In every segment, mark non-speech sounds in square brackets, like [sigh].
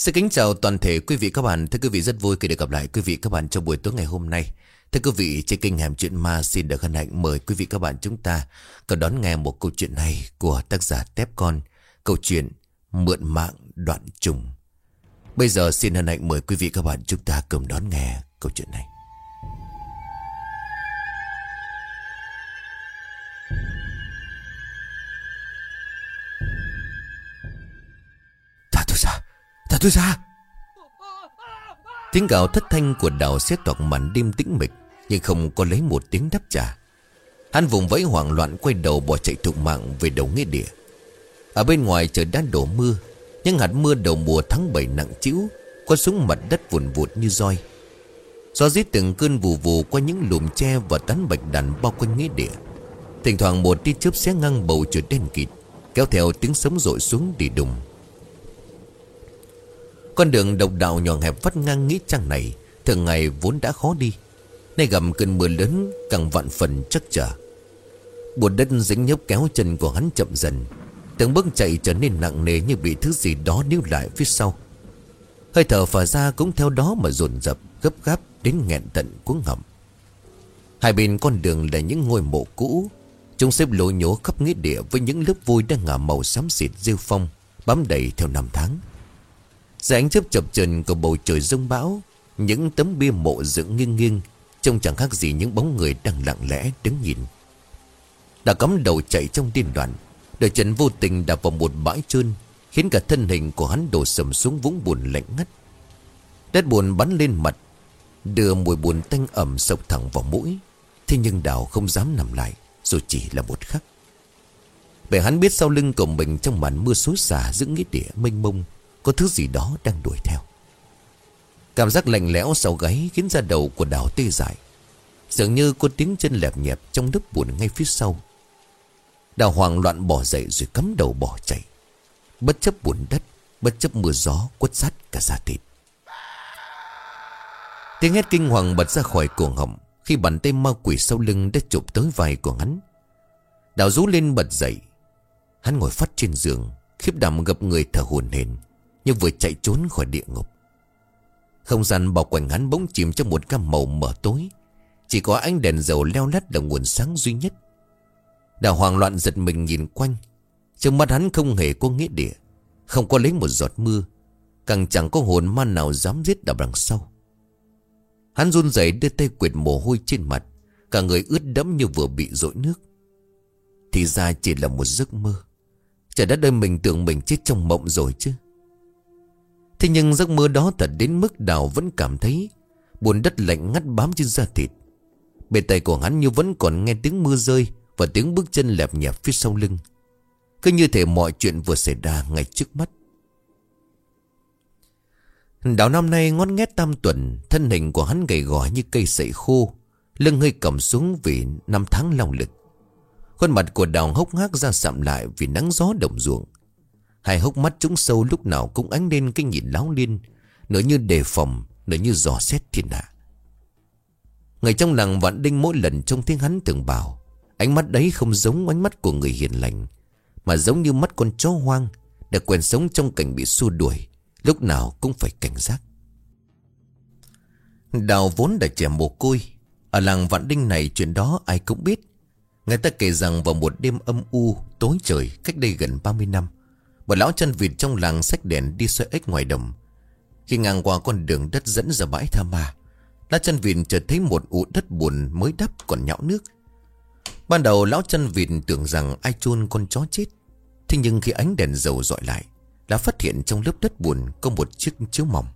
Xin kính chào toàn thể quý vị các bạn. Thưa quý vị rất vui khi được gặp lại quý vị các bạn trong buổi tối ngày hôm nay. Thưa quý vị, trên kênh Hẻm Chuyện Ma xin được hân hạnh mời quý vị các bạn chúng ta cùng đón nghe một câu chuyện này của tác giả Tép Con. Câu chuyện Mượn Mạng Đoạn Trùng. Bây giờ xin hân hạnh mời quý vị các bạn chúng ta cùng đón nghe câu chuyện này. Tôi ra. Tiếng gào thất thanh của đào xé toạc màn đêm tĩnh mịch, Nhưng không có lấy một tiếng đáp trả. Hắn vùng vẫy hoảng loạn quay đầu bỏ chạy thục mạng về đầu nghĩa địa. Ở bên ngoài trời đã đổ mưa, Nhưng hạt mưa đầu mùa tháng 7 nặng chịu Qua xuống mặt đất vùn vụt như roi. Gió rít từng cơn vù vù qua những lùm tre và tán bạch đàn bao quanh nghĩa địa, Thỉnh thoảng một tia chớp xé ngang bầu trời đen kịt, Kéo theo tiếng sấm rội xuống đi đùng con đường độc đạo nhỏ hẹp vắt ngang nghĩa trang này, Thường ngày vốn đã khó đi. Nay gặp cơn mưa lớn, càng vạn phần chắc trở. Bùn đất dính nhấp kéo chân của hắn chậm dần, Từng bước chạy trở nên nặng nề như bị thứ gì đó níu lại phía sau. Hơi thở phả ra cũng theo đó mà dồn dập, Gấp gáp đến nghẹn tận cuống họng Hai bên con đường là những ngôi mộ cũ, Chúng xếp lối nhố khắp nghĩa địa Với những lớp vôi đang ngả màu xám xịt rêu phong, Bám đầy theo năm tháng dưới ánh chớp chập trần của bầu trời rông bão, Những tấm bia mộ dựng nghiêng nghiêng, Trông chẳng khác gì những bóng người đang lặng lẽ đứng nhìn. Đã cắm đầu chạy trong điên đoạn Đời trần vô tình đạp vào một bãi trơn, Khiến cả thân hình của hắn đổ sầm xuống vũng bùn lạnh ngắt. Đất bùn bắn lên mặt, Đưa mùi bùn tanh ẩm sộc thẳng vào mũi, Thế nhưng đào không dám nằm lại, Dù chỉ là một khắc. Bởi hắn biết sau lưng của mình trong màn mưa xối xả giữa nghĩa địa mênh mông có thứ gì đó đang đuổi theo. Cảm giác lạnh lẽo sau gáy Khiến da đầu của đào tê dại. Dường như có tiếng chân lẹp nhẹp Trong lớp bùn ngay phía sau. Đào hoàng loạn bỏ dậy rồi cắm đầu bỏ chạy. Bất chấp bùn đất, Bất chấp mưa gió, quất sát cả da thịt. Tiếng hét kinh hoàng bật ra khỏi cuồng họng Khi bàn tay ma quỷ sau lưng đã chụp tới vai của hắn. Đào rú lên bật dậy. Hắn ngồi phát trên giường, Khiếp đảm gặp người thở hồn hển như vừa chạy trốn khỏi địa ngục. Không gian bao quanh hắn bỗng chìm trong một gam màu mờ tối. Chỉ có ánh đèn dầu leo lắt là nguồn sáng duy nhất. Đào hoàng loạn giật mình nhìn quanh. Trong mắt hắn không hề có nghĩa địa, Không có lấy một giọt mưa, Càng chẳng có hồn ma nào dám giết đào đằng sau. Hắn run rẩy đưa tay quệt mồ hôi trên mặt, Cả người ướt đẫm như vừa bị dội nước. Thì ra chỉ là một giấc mơ. Trời đất ơi mình tưởng mình chết trong mộng rồi chứ. Thế nhưng giấc mơ đó thật đến mức đào vẫn cảm thấy Buồn đất lạnh ngắt bám trên da thịt. Bề tay của hắn như vẫn còn nghe tiếng mưa rơi Và tiếng bước chân lẹp nhẹp phía sau lưng. Cứ như thể mọi chuyện vừa xảy ra ngay trước mắt. Đào năm nay ngón nghét tam tuần, Thân hình của hắn gầy gò như cây sậy khô, Lưng hơi cầm xuống vì năm tháng lao lực. Khuôn mặt của đào hốc hác ra sạm lại Vì nắng gió đồng ruộng. Hai hốc mắt trũng sâu lúc nào cũng ánh lên cái nhìn láo liên Nửa như đề phòng Nửa như dò xét thiên hạ. Người trong làng vạn đinh mỗi lần trông tiếng hắn thường bảo, Ánh mắt đấy không giống ánh mắt của người hiền lành, Mà giống như mắt con chó hoang Đã quen sống trong cảnh bị xua đuổi, Lúc nào cũng phải cảnh giác. Đào vốn là trẻ mồ côi, Ở làng vạn đinh này chuyện đó ai cũng biết. Người ta kể rằng vào một đêm âm u Tối trời cách đây gần 30 năm một lão chân vịt trong làng sách đèn đi xoay ếch ngoài đồng. Khi ngang qua con đường đất dẫn ra bãi tha ma, Lão chân vịt chợt thấy một ụ đất buồn mới đắp còn nhão nước. Ban đầu lão chân vịt tưởng rằng ai chôn con chó chết. Thế nhưng khi ánh đèn dầu dọi lại Đã phát hiện trong lớp đất buồn có một chiếc chiếu mỏng.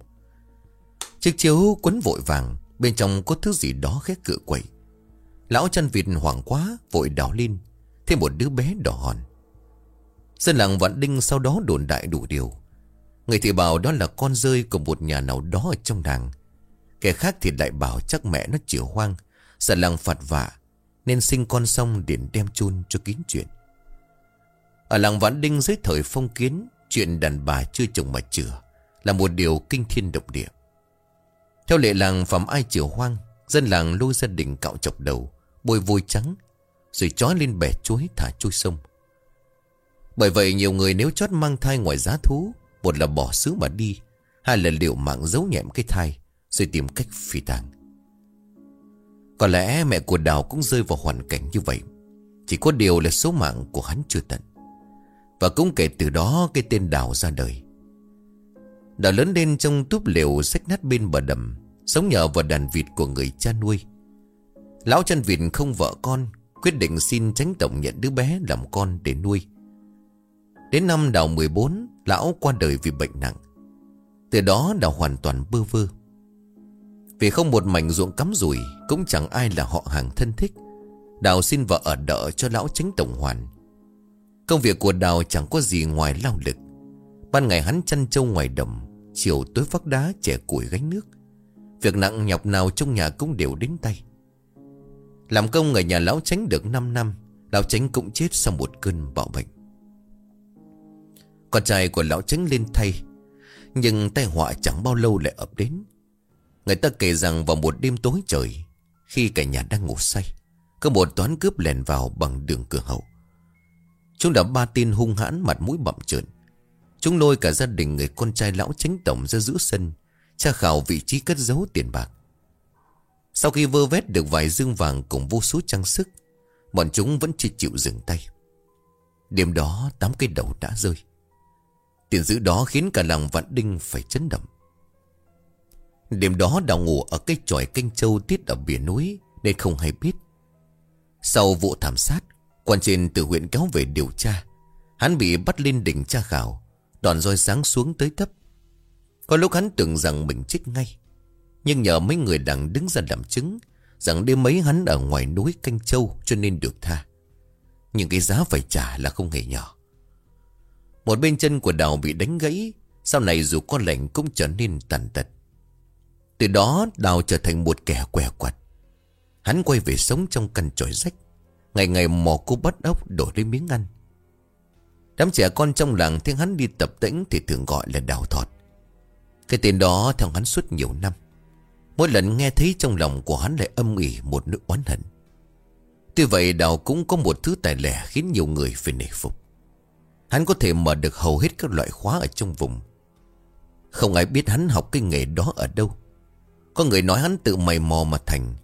Chiếc chiếu quấn vội vàng, Bên trong có thứ gì đó khét cửa quậy. Lão chân vịt hoảng quá, Vội đảo lên. Thêm một đứa bé đỏ hòn. Dân làng Vạn Đinh sau đó đồn đại đủ điều. Người thì bảo đó là con rơi của một nhà nào đó ở trong làng. Kẻ khác thì lại bảo chắc mẹ nó chịu hoang, Sợ làng phạt vạ, Nên sinh con xong điện đem chôn cho kín chuyện. Ở làng Vạn Đinh dưới thời phong kiến, Chuyện đàn bà chưa chồng mà chữa Là một điều kinh thiên động địa. Theo lệ làng phẩm ai chịu hoang, Dân làng lôi gia đình cạo chọc đầu, Bôi vôi trắng, Rồi trói lên bẻ chuối thả trôi sông bởi vậy nhiều người nếu chót mang thai ngoài giá thú, Một là bỏ xứ mà đi, hai là liệu mạng giấu nhẹm cái thai, Rồi tìm cách phi tàng Có lẽ mẹ của Đào cũng rơi vào hoàn cảnh như vậy. Chỉ có điều là số mạng của hắn chưa tận. Và cũng kể từ đó cái tên Đào ra đời. Đào lớn lên trong túp liều sách nát bên bờ đầm, Sống nhờ vào đàn vịt của người cha nuôi. Lão chân vịt không vợ con, Quyết định xin tránh tổng nhận đứa bé làm con để nuôi. Đến năm Đào 14 Lão qua đời vì bệnh nặng. Từ đó Đào hoàn toàn bơ vơ. Vì không một mảnh ruộng cắm rủi, Cũng chẳng ai là họ hàng thân thích, Đào xin vợ ở đỡ cho lão tránh tổng hoàn. Công việc của Đào chẳng có gì ngoài lao lực. Ban ngày hắn chăn trâu ngoài đồng, Chiều tối vác đá chẻ củi gánh nước. Việc nặng nhọc nào trong nhà cũng đều đến tay. Làm công ở nhà lão tránh được 5 năm, Lão tránh cũng chết sau một cơn bạo bệnh. Con trai của lão tránh lên thay, Nhưng tai họa chẳng bao lâu lại ập đến. Người ta kể rằng vào một đêm tối trời, Khi cả nhà đang ngủ say, Có một toán cướp lèn vào bằng đường cửa hậu. Chúng đã ba tin hung hãn mặt mũi bậm trợn. Chúng lôi cả gia đình người con trai lão tránh tổng ra giữa sân, Tra khảo vị trí cất giấu tiền bạc. Sau khi vơ vét được vài dương vàng cùng vô số trang sức, Bọn chúng vẫn chưa chịu dừng tay. Đêm đó, tám cây đầu đã rơi. Tiền giữ đó khiến cả làng Vạn Đinh phải chấn động. Đêm đó đào ngủ ở cái tròi canh châu tiết ở biển núi, Nên không hay biết. Sau vụ thảm sát, Quan trên từ huyện kéo về điều tra. Hắn bị bắt lên đỉnh tra khảo, Đòn roi sáng xuống tới thấp Có lúc hắn tưởng rằng mình chết ngay, Nhưng nhờ mấy người đằng đứng ra làm chứng Rằng đêm mấy hắn ở ngoài núi canh châu Cho nên được tha. Nhưng cái giá phải trả là không hề nhỏ. Một bên chân của đào bị đánh gãy, Sau này dù có lệnh cũng trở nên tàn tật Từ đó, đào trở thành một kẻ què quặt Hắn quay về sống trong căn tròi rách Ngày ngày mò cô bắt ốc đổ lấy miếng ăn Đám trẻ con trong làng 听 hắn đi tập tĩnh thì thường gọi là đào thọt. Cái tên đó theo hắn suốt nhiều năm. Mỗi lần nghe thấy trong lòng của hắn lại âm ỉ một nỗi oán hận. Tuy vậy, đào cũng có một thứ tài lẻ khiến nhiều người phải nể phục. Hắn có thể mở được hầu hết các loại khóa ở trong vùng. Không ai biết hắn học cái nghề đó ở đâu. Có người nói hắn tự mày mò mà thành.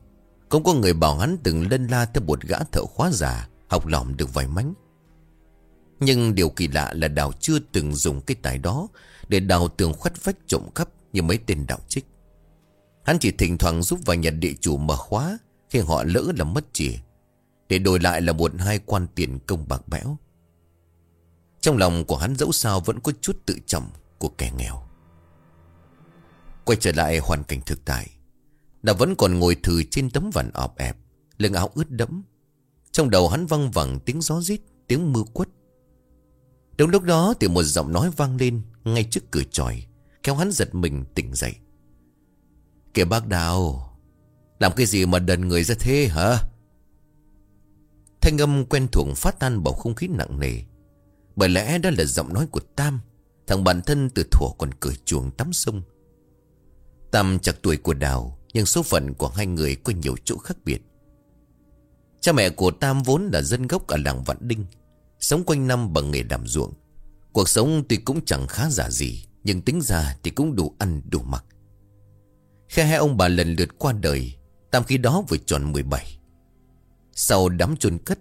Cũng có người bảo hắn từng lân la theo một gã thợ khóa giả học lỏm được vài mánh. Nhưng điều kỳ lạ là Đào chưa từng dùng cái tài đó Để đào tường khoét vách trộm cắp Như mấy tên đạo trích Hắn chỉ thỉnh thoảng giúp vài nhà địa chủ mở khóa Khi họ lỡ là mất chìa, Để đổi lại là một hai quan tiền công bạc bẽo trong lòng của hắn dẫu sao vẫn có chút tự trọng của kẻ nghèo. Quay trở lại hoàn cảnh thực tại, đã vẫn còn ngồi thử trên tấm vằn ọp ẹp, Lưng áo ướt đẫm. Trong đầu hắn văng vẳng tiếng gió rít, Tiếng mưa quất. Đúng lúc đó thì một giọng nói vang lên Ngay trước cửa tròi, Kéo hắn giật mình tỉnh dậy. Kìa bác Đào, Làm cái gì mà đần người ra thế hả? Thanh âm quen thuộc phát tan bầu không khí nặng nề bởi lẽ đó là giọng nói của Tam, Thằng bản thân từ thuở còn cười chuồng tắm sông. Tam chặt tuổi của Đào, Nhưng số phận của hai người có nhiều chỗ khác biệt. Cha mẹ của Tam vốn là dân gốc ở làng Vạn Đinh, Sống quanh năm bằng nghề làm ruộng. Cuộc sống tuy cũng chẳng khá giả gì, Nhưng tính ra thì cũng đủ ăn, đủ mặc. Khi hai ông bà lần lượt qua đời, Tam khi đó vừa tròn 17 Sau đám chôn cất,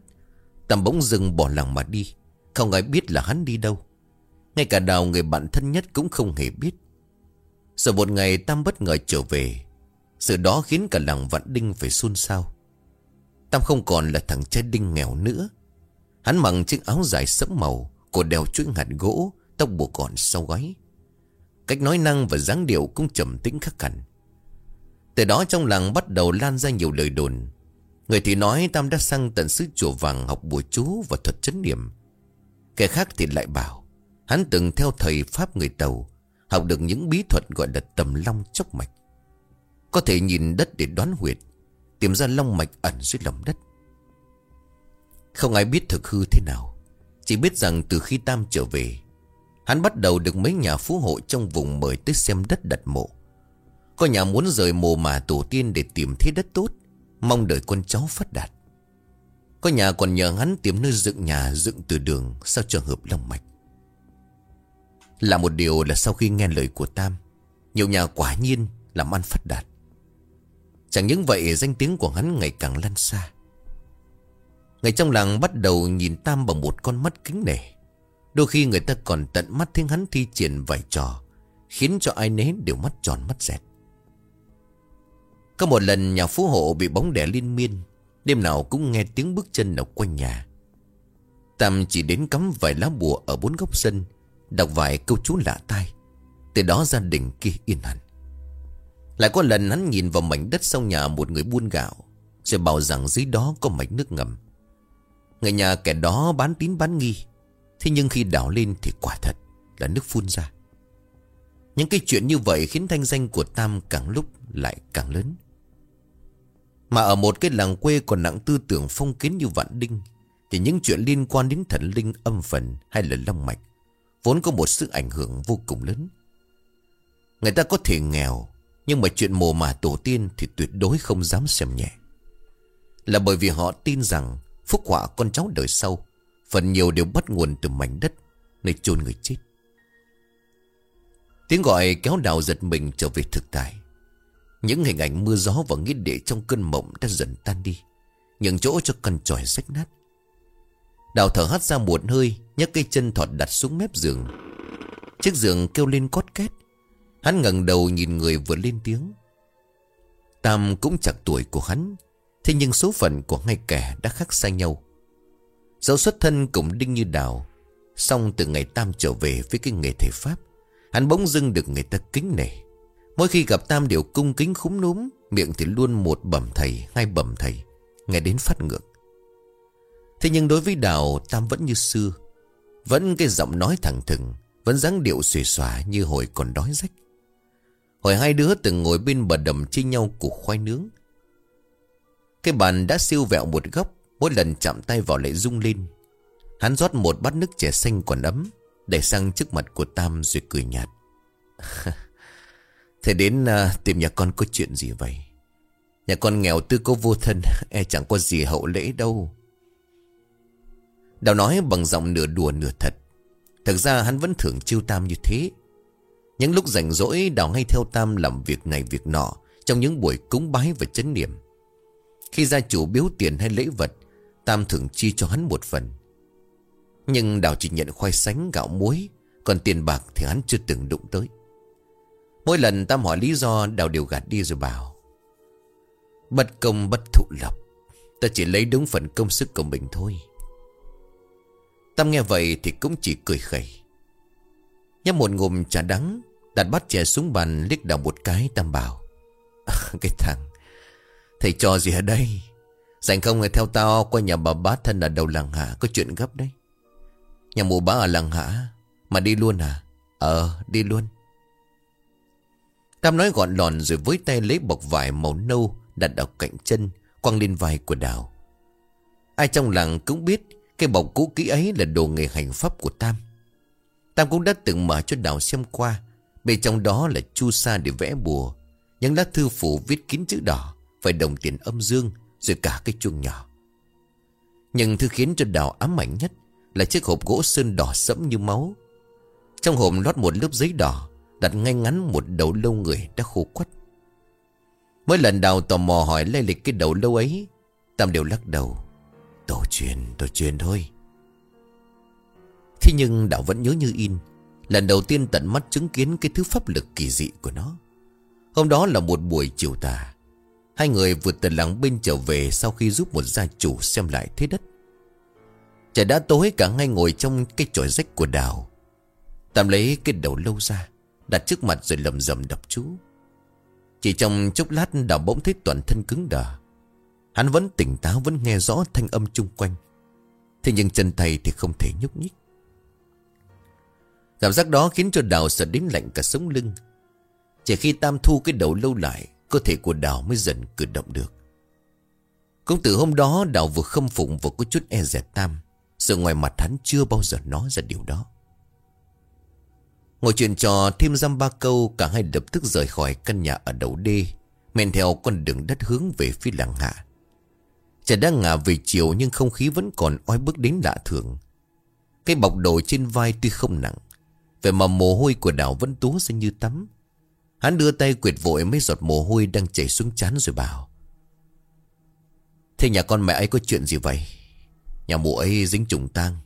Tam bỗng dừng bỏ làng mà đi. Không ai biết là hắn đi đâu. Ngay cả đào người bạn thân nhất cũng không hề biết. Rồi một ngày Tam bất ngờ trở về. Sự đó khiến cả làng Vạn Đinh phải xôn xao. Tam không còn là thằng trai đinh nghèo nữa. Hắn mặc chiếc áo dài sẫm màu, Cổ đeo chuỗi hạt gỗ, Tóc buộc gọn sau gáy Cách nói năng và dáng điệu cũng trầm tĩnh khắc hẳn. Từ đó trong làng bắt đầu lan ra nhiều lời đồn. Người thì nói Tam đã sang tận xứ chùa vàng học bùa chú và thuật chấn niệm. Kẻ khác thì lại bảo, Hắn từng theo thầy Pháp người Tàu, Học được những bí thuật gọi là tầm long chốc mạch. Có thể nhìn đất để đoán huyệt, Tìm ra long mạch ẩn dưới lòng đất. Không ai biết thực hư thế nào, Chỉ biết rằng từ khi Tam trở về, Hắn bắt đầu được mấy nhà phú hộ trong vùng mời tới xem đất đặt mộ. Có nhà muốn rời mồ mà tổ tiên để tìm thế đất tốt, Mong đợi con cháu phát đạt. Có nhà còn nhờ hắn tìm nơi dựng nhà, dựng từ đường sau trường hợp lòng mạch? Là một điều là sau khi nghe lời của Tam, Nhiều nhà quả nhiên làm ăn phát đạt. Chẳng những vậy, danh tiếng của hắn ngày càng lan xa. Người trong làng bắt đầu nhìn Tam bằng một con mắt kính nể. Đôi khi người ta còn tận mắt thấy hắn thi triển vài trò, Khiến cho ai nấy đều mắt tròn mắt dẹt. Có một lần nhà phú hộ bị bóng đè liên miên Đêm nào cũng nghe tiếng bước chân ở quanh nhà. Tam chỉ đến cắm vài lá bùa ở bốn góc sân, Đọc vài câu chú lạ tai. Từ đó gia đình kia yên hẳn. Lại có lần hắn nhìn vào mảnh đất sau nhà một người buôn gạo, Rồi bảo rằng dưới đó có mảnh nước ngầm. Người nhà kẻ đó bán tín bán nghi, Thế nhưng khi đảo lên thì quả thật là nước phun ra. Những cái chuyện như vậy khiến thanh danh của Tam càng lúc lại càng lớn. Mà ở một cái làng quê còn nặng tư tưởng phong kiến như Vạn Đinh Thì những chuyện liên quan đến thần linh, âm phần hay là long mạch Vốn có một sức ảnh hưởng vô cùng lớn. Người ta có thể nghèo, Nhưng mà chuyện mồ mả tổ tiên thì tuyệt đối không dám xem nhẹ. Là bởi vì họ tin rằng Phúc họa con cháu đời sau Phần nhiều đều bắt nguồn từ mảnh đất Nơi chôn người chết. Tiếng gọi kéo đào giật mình trở về thực tại. Những hình ảnh mưa gió và nghĩa địa trong cơn mộng đã dần tan đi. Nhường chỗ cho căn tròi rách nát. Đào thở hắt ra một hơi, nhấc cây chân thọt đặt xuống mép giường. Chiếc giường kêu lên cót két. Hắn ngẩng đầu nhìn người vừa lên tiếng. Tam cũng chẳng tuổi của hắn, Thế nhưng số phận của hai kẻ đã khác xa nhau. Dẫu xuất thân cũng đinh như đào. Xong từ ngày Tam trở về với cái nghề thể Pháp, Hắn bỗng dưng được người ta kính nể. Mỗi khi gặp Tam đều cung kính khúm núm, Miệng thì luôn một bẩm thầy, Hai bẩm thầy, Nghe đến phát ngược. Thế nhưng đối với Đào, Tam vẫn như xưa, Vẫn cái giọng nói thẳng thừng, Vẫn dáng điệu xùy xòa như hồi còn đói rách. Hồi hai đứa từng ngồi bên bờ đầm chia nhau củ khoai nướng. Cái bàn đã siêu vẹo một góc, Mỗi lần chạm tay vào lại rung lên. Hắn rót một bát nước chè xanh còn ấm, Để sang trước mặt của Tam rồi cười nhạt. [laughs] Thầy đến uh, tìm nhà con có chuyện gì vậy? Nhà con nghèo tư có vô thân E chẳng có gì hậu lễ đâu. Đào nói bằng giọng nửa đùa nửa thật. Thực ra hắn vẫn thường chiêu Tam như thế. Những lúc rảnh rỗi Đào ngay theo Tam làm việc này việc nọ Trong những buổi cúng bái và chấn niệm. Khi gia chủ biếu tiền hay lễ vật Tam thường chi cho hắn một phần. Nhưng Đào chỉ nhận khoai sánh gạo muối Còn tiền bạc thì hắn chưa từng đụng tới. Mỗi lần Tam hỏi lý do, Đào đều gạt đi rồi bảo, Bất công bất thụ lập Ta chỉ lấy đúng phần công sức của mình thôi. Tam nghe vậy thì cũng chỉ cười khẩy. Nhấp một ngụm trà đắng, Đặt bát chè xuống bàn, liếc đào một cái Tam bảo, [laughs] Cái thằng, Thầy trò gì ở đây? Dành không người theo tao qua nhà bà bá thân ở đầu làng hạ, Có chuyện gấp đấy. Nhà mụ bá ở làng hạ Mà đi luôn à? Ờ đi luôn. Tam nói gọn lòn rồi với tay lấy bọc vải màu nâu Đặt ở cạnh chân, Quăng lên vai của Đào. Ai trong làng cũng biết Cái bọc cũ kỹ ấy là đồ nghề hành pháp của Tam. Tam cũng đã từng mở cho Đào xem qua, Bên trong đó là chu sa để vẽ bùa, Những lá thư phủ viết kín chữ đỏ Phải đồng tiền âm dương, rồi cả cái chuông nhỏ. Nhưng thứ khiến cho Đào ám ảnh nhất Là chiếc hộp gỗ sơn đỏ sẫm như máu. Trong hộp lót một lớp giấy đỏ Đặt ngay ngắn một đầu lâu người đã khô quắt Mỗi lần Đào tò mò hỏi lê lịch cái đầu lâu ấy Tam đều lắc đầu Tổ truyền, tổ truyền thôi Thế nhưng Đào vẫn nhớ như in Lần đầu tiên tận mắt chứng kiến cái thứ pháp lực kỳ dị của nó Hôm đó là một buổi chiều tà Hai người vượt từ làng bên trở về sau khi giúp một gia chủ xem lại thế đất. Trời đã tối cả ngay ngồi trong cái chổi rách của đào. Tạm lấy cái đầu lâu ra, đặt trước mặt rồi lầm rầm đập chú. Chỉ trong chốc lát đào bỗng thấy toàn thân cứng đờ. Hắn vẫn tỉnh táo, vẫn nghe rõ thanh âm chung quanh. Thế nhưng chân tay thì không thể nhúc nhích. Cảm giác đó khiến cho đào sợ đến lạnh cả sống lưng. Chỉ khi Tam thu cái đầu lâu lại, Cơ thể của Đào mới dần cử động được Cũng từ hôm đó, Đào vừa khâm phụng vừa có chút e dè tam Sự ngoài mặt hắn chưa bao giờ nói ra điều đó Ngồi chuyện trò thêm dăm ba câu, Cả hai lập tức rời khỏi căn nhà ở đầu đê, Men theo con đường đất hướng về phía làng hạ. Trời đang ngả về chiều Nhưng không khí vẫn còn oi bức đến lạ thường. Cái bọc đồ trên vai tuy không nặng vậy mà mồ hôi của đảo vẫn túa ra như tắm. Hắn đưa tay quyệt vội mấy giọt mồ hôi đang chảy xuống chán rồi bảo, Thế nhà con mẹ ấy có chuyện gì vậy? Nhà mụ ấy dính trùng tang.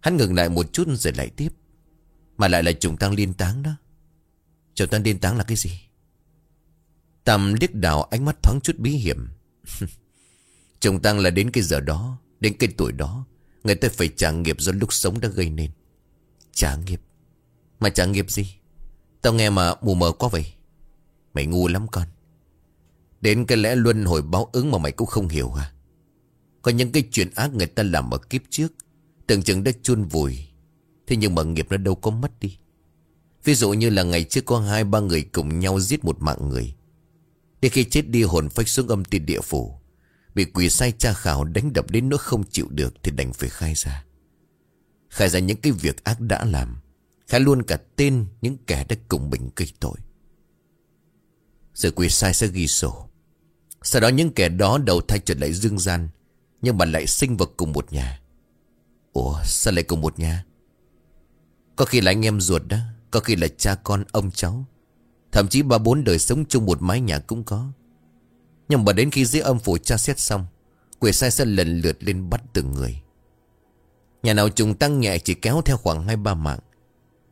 Hắn ngừng lại một chút rồi lại tiếp mà lại là trùng tăng liên táng đó. Trùng tăng liên táng là cái gì? Tầm liếc đào ánh mắt thoáng chút bí hiểm. [laughs] Trùng tăng là đến cái giờ đó, Đến cái tuổi đó, Người ta phải trả nghiệp do lúc sống đã gây nên. Trả nghiệp? Mà trả nghiệp gì? Tao nghe mà mù mờ quá vậy. Mày ngu lắm con. Đến cái lẽ luân hồi báo ứng mà mày cũng không hiểu à Có những cái chuyện ác người ta làm ở kiếp trước, Tưởng chừng đã chôn vùi. Thế nhưng mà nghiệp nó đâu có mất đi. Ví dụ như là ngày trước có hai, ba người cùng nhau giết một mạng người. Để khi chết đi, hồn phách xuống âm tiên địa phủ. Bị quỷ sai tra khảo đánh đập đến nỗi không chịu được Thì đành phải khai ra. Khai ra những cái việc ác đã làm. Khai luôn cả tên những kẻ đã cùng mình gây tội. Rồi quỷ sai sẽ ghi sổ. Sau đó những kẻ đó đầu thai trở lại dương gian, Nhưng mà lại sinh vào cùng một nhà. Ủa, sao lại cùng một nhà? Có khi là anh em ruột đó, Có khi là cha con, ông cháu. Thậm chí ba bốn đời sống chung một mái nhà cũng có. Nhưng mà đến khi dưới âm phủ tra xét xong, Quỷ sai sẽ lần lượt lên bắt từng người. Nhà nào trùng tăng nhẹ chỉ kéo theo khoảng hai ba mạng,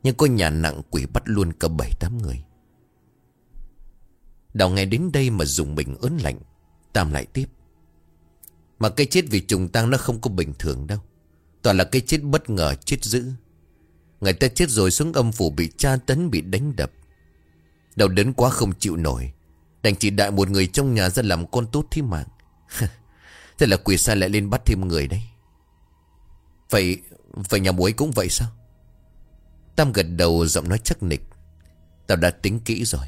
Nhưng có nhà nặng quỷ bắt luôn cả bảy tám người. Đào nghe đến đây mà dùng mình ớn lạnh, Tam lại tiếp. Mà cái chết vì trùng tăng nó không có bình thường đâu. Toàn là cái chết bất ngờ, chết dữ. Người ta chết rồi xuống âm phủ bị tra tấn, bị đánh đập. Đau đớn quá không chịu nổi. Đành chỉ đại một người trong nhà ra làm con tốt thi mạng. [laughs] Thế là quỷ sai lại lên bắt thêm người đấy. Vậy Vậy nhà muối cũng vậy sao? Tam gật đầu giọng nói chắc nịch. Tao đã tính kỹ rồi.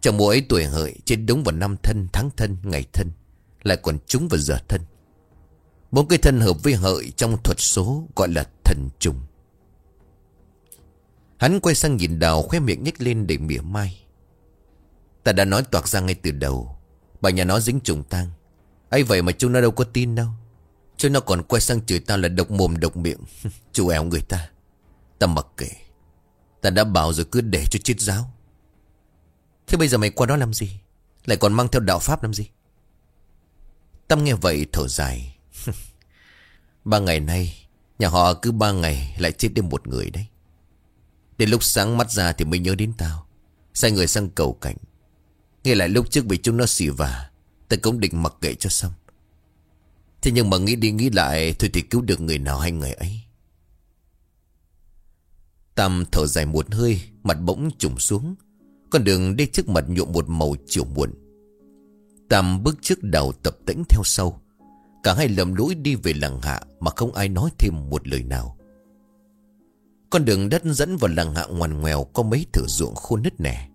Chồng muối tuổi hợi, Chết đúng vào năm thân, tháng thân, ngày thân. Lại còn trúng vào giờ thân. Bốn cái thân hợp với hợi Trong thuật số gọi là thần trùng. Hắn quay sang nhìn đào khoe miệng nhếch lên để mỉa mai. Ta đã nói toạc ra ngay từ đầu, Bà nhà nó dính trùng tang. Ấy vậy mà chúng nó đâu có tin đâu. Chúng nó còn quay sang chửi tao là độc mồm, độc miệng. [laughs] Chủ ẻo người ta. Ta mặc kệ. Ta đã bảo rồi cứ để cho chết giáo. Thế bây giờ mày qua đó làm gì? Lại còn mang theo đạo pháp làm gì? Tâm nghe vậy thở dài. [laughs] Ba ngày nay, Nhà họ cứ ba ngày lại chết đi một người đấy. Đến lúc sáng mắt ra thì mới nhớ đến tao. Sai người sang cầu cảnh. Nghe lại lúc trước bị chúng nó xỉ vả, Ta cũng định mặc kệ cho xong. Thế nhưng mà nghĩ đi nghĩ lại, Thôi thì cứu được người nào hay người ấy. Tam thở dài một hơi, Mặt bỗng trùng xuống. Con đường đi trước mặt nhuộm một màu chiều muộn. Tam bước trước đầu tập tĩnh theo sau. Cả hai lầm lũi đi về làng hạ Mà không ai nói thêm một lời nào. Con đường đất dẫn vào làng hạ ngoằn ngoèo Có mấy thửa ruộng khô nứt nẻ.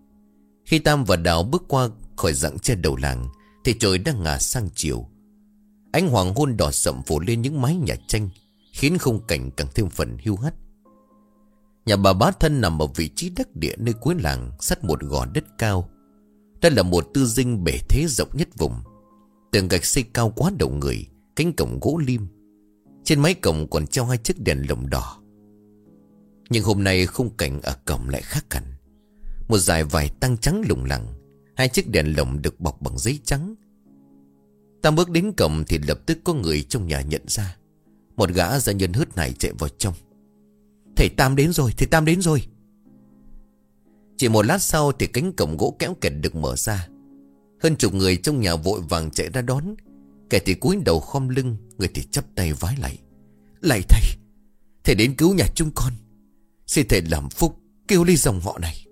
Khi Tam và Đào bước qua khỏi dặng che đầu làng, Thì trời đang ngả sang chiều. Ánh hoàng hôn đỏ sậm phủ lên những mái nhà tranh, Khiến không cảnh càng thêm phần hưu hắt. Nhà bà bá thân nằm ở vị trí đắc địa nơi cuối làng, Sắt một gò đất cao. Đây là một tư dinh bể thế rộng nhất vùng. Tường gạch xây cao quá đầu người, Cánh cổng gỗ lim. Trên mái cổng còn treo hai chiếc đèn lồng đỏ. Nhưng hôm nay khung cảnh ở cổng lại khác hẳn. Một dải vải tăng trắng lủng lẳng Hai chiếc đèn lồng được bọc bằng giấy trắng. Ta bước đến cổng thì lập tức có người trong nhà nhận ra. Một gã gia nhân hớt này chạy vào trong. Thầy Tam đến rồi, thầy Tam đến rồi. Chỉ một lát sau thì cánh cổng gỗ kéo kẹt được mở ra. Hơn chục người trong nhà vội vàng chạy ra đón. Kẻ thì cúi đầu khom lưng Người thì chắp tay vái lại. Lạy thầy Thầy đến cứu nhà chúng con. Xin thầy làm phúc, Kêu ly dòng họ này.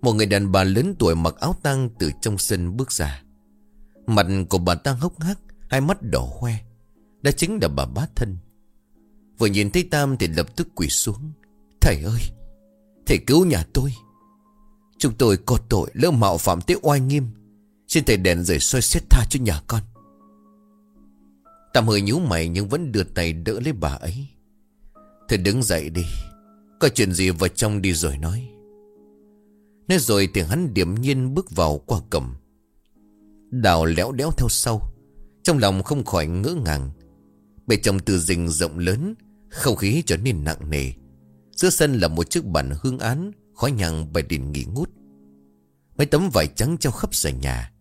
Một người đàn bà lớn tuổi mặc áo tang Từ trong sân bước ra. Mặt của bà ta hốc hác, Hai mắt đỏ hoe. Đó chính là bà bá thân. Vừa nhìn thấy Tam thì lập tức quỳ xuống. Thầy ơi, Thầy cứu nhà tôi. Chúng tôi có tội, lỡ mạo phạm tới oai nghiêm. Xin thầy đèn rời soi xét tha cho nhà con. Tam hơi nhíu mày nhưng vẫn đưa tay đỡ lấy bà ấy. Thầy đứng dậy đi. Có chuyện gì vào trong đi rồi nói. Nói rồi thì hắn điểm nhiên bước vào qua cầm, Đào léo đéo theo sau. Trong lòng không khỏi ngỡ ngàng. Bề trong từ rình rộng lớn Không khí trở nên nặng nề. Giữa sân là một chiếc bàn hương án Khói nhằng bày đến nghỉ ngút. Mấy tấm vải trắng treo khắp sàn nhà.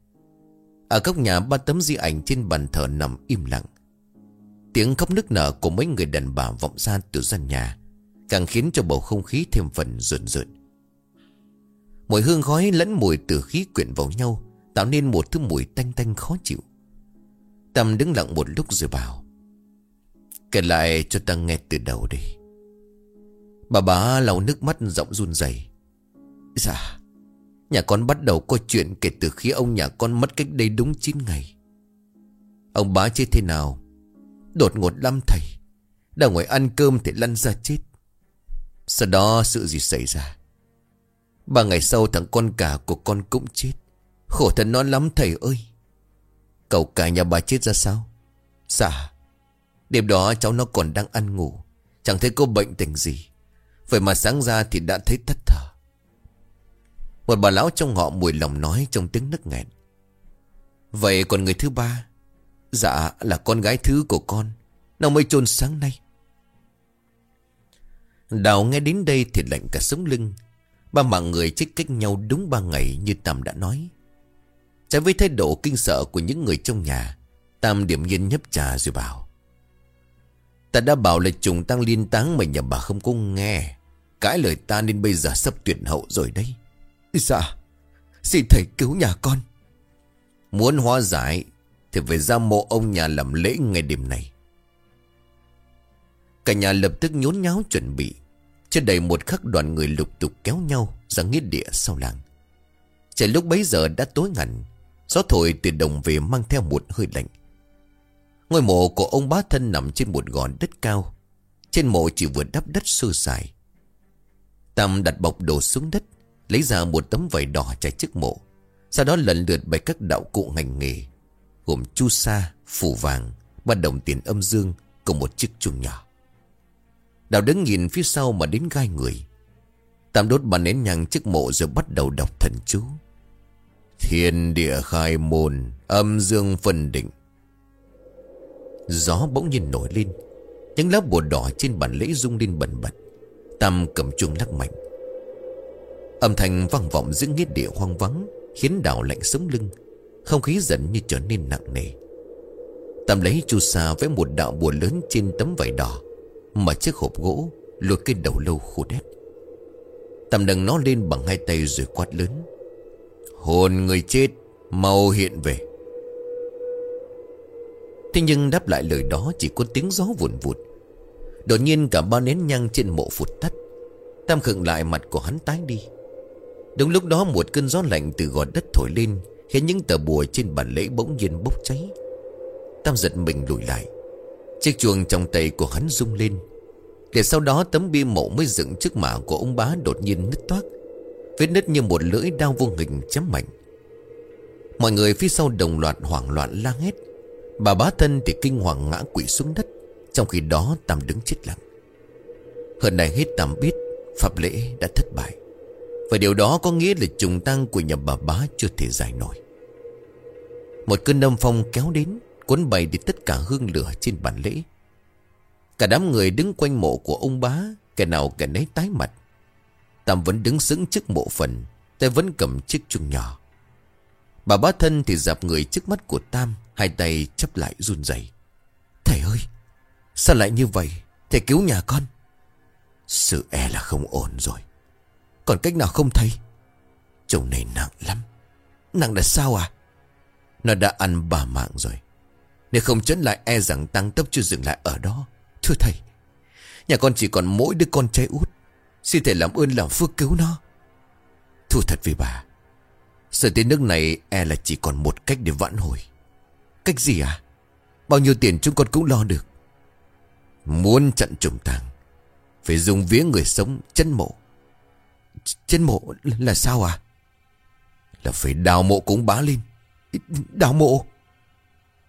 Ở góc nhà ba tấm di ảnh trên bàn thờ nằm im lặng. Tiếng khóc nức nở của mấy người đàn bà vọng ra từ gian nhà, Càng khiến cho bầu không khí thêm phần rợn rợn. Mùi hương khói lẫn mùi từ khí quyện vào nhau, Tạo nên một thứ mùi tanh tanh khó chịu. Tâm đứng lặng một lúc rồi bảo, Kể lại cho ta nghe từ đầu đi. Bà bá lau nước mắt giọng run rẩy. Dạ Nhà con bắt đầu có chuyện kể từ khi ông nhà con mất cách đây đúng 9 ngày. Ông bá chết thế nào Đột ngột lắm thầy. Đang ngồi ăn cơm thì lăn ra chết. Sau đó sự gì xảy ra? Ba ngày sau thằng con cả của con cũng chết. Khổ thân nó lắm thầy ơi. Cậu cả nhà bà chết ra sao? Dạ. Đêm đó cháu nó còn đang ăn ngủ. Chẳng thấy có bệnh tình gì. Vậy mà sáng ra thì đã thấy thất thở. Một bà lão trong họ mùi lòng nói trong tiếng nức nghẹn. Vậy còn người thứ ba? Dạ là con gái thứ của con. Nó mới chôn sáng nay. Đào nghe đến đây thì lạnh cả sống lưng. Ba mạng người chết cách nhau đúng ba ngày như Tam đã nói. Trái với thái độ kinh sợ của những người trong nhà, Tam điểm nhiên nhấp trà rồi bảo. Ta đã bảo là trùng tăng liên táng mà nhà bà không có nghe. Cãi lời ta nên bây giờ sắp tuyệt hậu rồi đấy. Dạ Xin thầy cứu nhà con. Muốn hóa giải thì phải ra mộ ông nhà làm lễ ngày đêm này Cả nhà lập tức nhốn nháo chuẩn bị. Trên đầy một khắc đoàn người lục tục kéo nhau Ra nghĩa địa sau làng. Trời lúc bấy giờ đã tối ngẩn Gió thổi từ đồng về mang theo một hơi lạnh. Ngôi mộ của ông bá thân nằm trên một gòn đất cao. Trên mộ chỉ vừa đắp đất sơ sài. Tam đặt bọc đồ xuống đất, Lấy ra một tấm vải đỏ trải trước mộ. Sau đó lần lượt bày các đạo cụ ngành nghề. Gồm chu sa, phủ vàng ba đồng tiền âm dương Cùng một chiếc chuông nhỏ. Đào đứng nhìn phía sau mà đến gai người. Tam đốt bàn nén nhang chiếc mộ rồi bắt đầu đọc thần chú. Thiên địa khai môn Âm dương phân định. Gió bỗng nhiên nổi lên Những lá bùa đỏ trên bàn lễ rung lên bần bật. Tam cầm chuông lắc mạnh. Âm thanh vang vọng giữa nghĩa địa hoang vắng Khiến Đào lạnh sống lưng. Không khí dần như trở nên nặng nề. Tam lấy chu sa vẽ một đạo bùa lớn trên tấm vải đỏ Mở chiếc hộp gỗ Lôi cái đầu lâu khô đét. Tam nâng nó lên bằng hai tay rồi quát lớn, Hồn người chết, Mau hiện về. Thế nhưng đáp lại lời đó Chỉ có tiếng gió vụn vụt. Đột nhiên cả ba nén nhang trên mộ phụt tắt, Tam khựng lại mặt của hắn tái đi. Đúng lúc đó một cơn gió lạnh từ gò đất thổi lên Khiến những tờ bùa trên bàn lễ bỗng nhiên bốc cháy. Tam giật mình lùi lại. Chiếc chuông trong tay của hắn rung lên. Để sau đó tấm bia mộ mới dựng trước mả của ông bá đột nhiên nứt toác. Vết nứt như một lưỡi đao vô hình chém mạnh. Mọi người phía sau đồng loạt hoảng loạn la hét. Bà bá thân thì kinh hoàng ngã quỵ xuống đất. Trong khi đó Tam đứng chết lặng. Hơn này hết Tam biết Pháp lễ đã thất bại. Và điều đó có nghĩa là trùng tăng của nhà bà bá chưa thể giải nổi. Một cơn âm phong kéo đến, Cuốn bày đi tất cả hương lửa trên bàn lễ. Cả đám người đứng quanh mộ của ông bá, Kẻ nào kẻ nấy tái mặt. Tam vẫn đứng sững trước mộ phần, Tay vẫn cầm chiếc chuông nhỏ. Bà bá thân thì dạp người trước mắt của Tam, Hai tay chấp lại run rẩy. Thầy ơi, Sao lại như vậy? Thầy cứu nhà con. Sự e là không ổn rồi. Còn cách nào không thấy? Chồng này nặng lắm. Nặng là sao à? Nó đã ăn bà mạng rồi. Nếu không chấn lại e rằng tăng tốc chưa dừng lại ở đó. Thưa thầy, Nhà con chỉ còn mỗi đứa con trai út. Xin thầy làm ơn làm phước cứu nó. Thu thật vì bà. Sợ tới nước này e là chỉ còn một cách để vãn hồi. Cách gì à? Bao nhiêu tiền chúng con cũng lo được. Muốn chặn trùng tàng, Phải dùng vía người sống, chân mộ trên mộ là sao à? Là phải đào mộ cũng bá lên Đào mộ?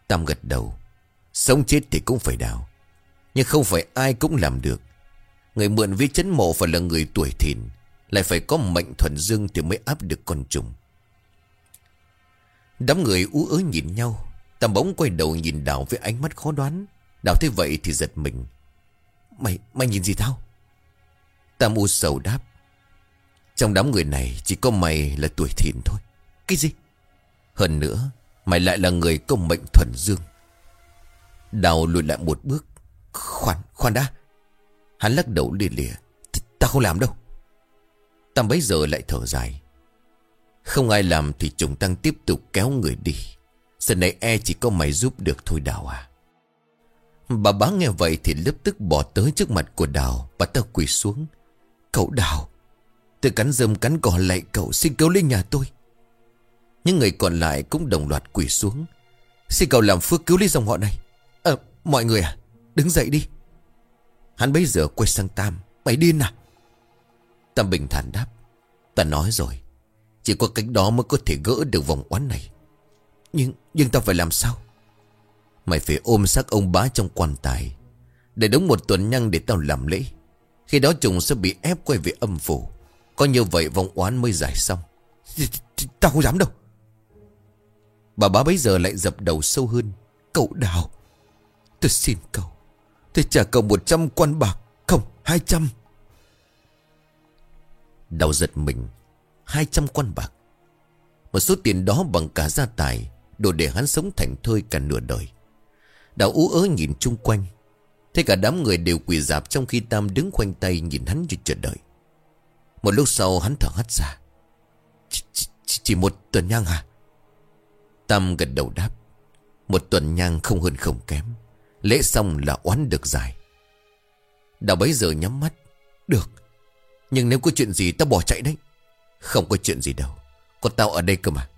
Tam gật đầu. Sống chết thì cũng phải đào. Nhưng không phải ai cũng làm được. Người mượn viết chấn mộ phải là người tuổi thìn Lại phải có mệnh thuần dương Thì mới áp được con trùng. Đám người ú ớ nhìn nhau. Tam bóng quay đầu nhìn Đào với ánh mắt khó đoán. Đào thế vậy thì giật mình. Mày, mày nhìn gì tao? Tam u sầu đáp. Trong đám người này chỉ có mày là tuổi thìn thôi. Cái gì? Hơn nữa Mày lại là người công mệnh thuần dương. Đào lùi lại một bước. Khoan, khoan đã. Hắn lắc đầu lìa lìa. Ta không làm đâu. Tam bấy giờ lại thở dài. Không ai làm thì chúng tăng tiếp tục kéo người đi. Giờ này e chỉ có mày giúp được thôi Đào à. Bà bá nghe vậy thì lập tức bỏ tới trước mặt của Đào Bà ta quỳ xuống. Cậu Đào Tôi cắn rơm cắn cỏ lại cậu xin cứu lên nhà tôi. Những người còn lại cũng đồng loạt quỳ xuống. Xin cậu làm phước cứu lấy dòng họ này. Ờ mọi người à Đứng dậy đi. Hắn bây giờ quay sang Tam. Mày điên à? Tam bình thản đáp. Ta nói rồi, Chỉ có cách đó mới có thể gỡ được vòng oán này. Nhưng nhưng tao phải làm sao? Mày phải ôm xác ông bá trong quan tài, Để đúng một tuần nhăng để tao làm lễ. Khi đó chúng sẽ bị ép quay về âm phủ. Có như vậy vòng oán mới giải xong. Tao không dám đâu. Bà bá bấy giờ lại dập đầu sâu hơn. Cậu đào Tôi xin cậu. Tôi trả cậu một trăm quan bạc Không hai trăm. Đào giật mình. Hai trăm quan bạc. Một số tiền đó bằng cả gia tài Đủ để hắn sống thành thơi cả nửa đời. Đào ú ớ nhìn chung quanh. Thế cả đám người đều quỳ dạp Trong khi Tam đứng khoanh tay nhìn hắn như chờ đợi một lúc sau hắn thở hắt ra. Chỉ, chỉ, chỉ một tuần nhang hả? Tam gật đầu đáp. Một tuần nhang không hơn không kém. Lễ xong là oán được giải. Đào bấy giờ nhắm mắt. Được. Nhưng nếu có chuyện gì tao bỏ chạy đấy. Không có chuyện gì đâu. Có tao ở đây cơ mà.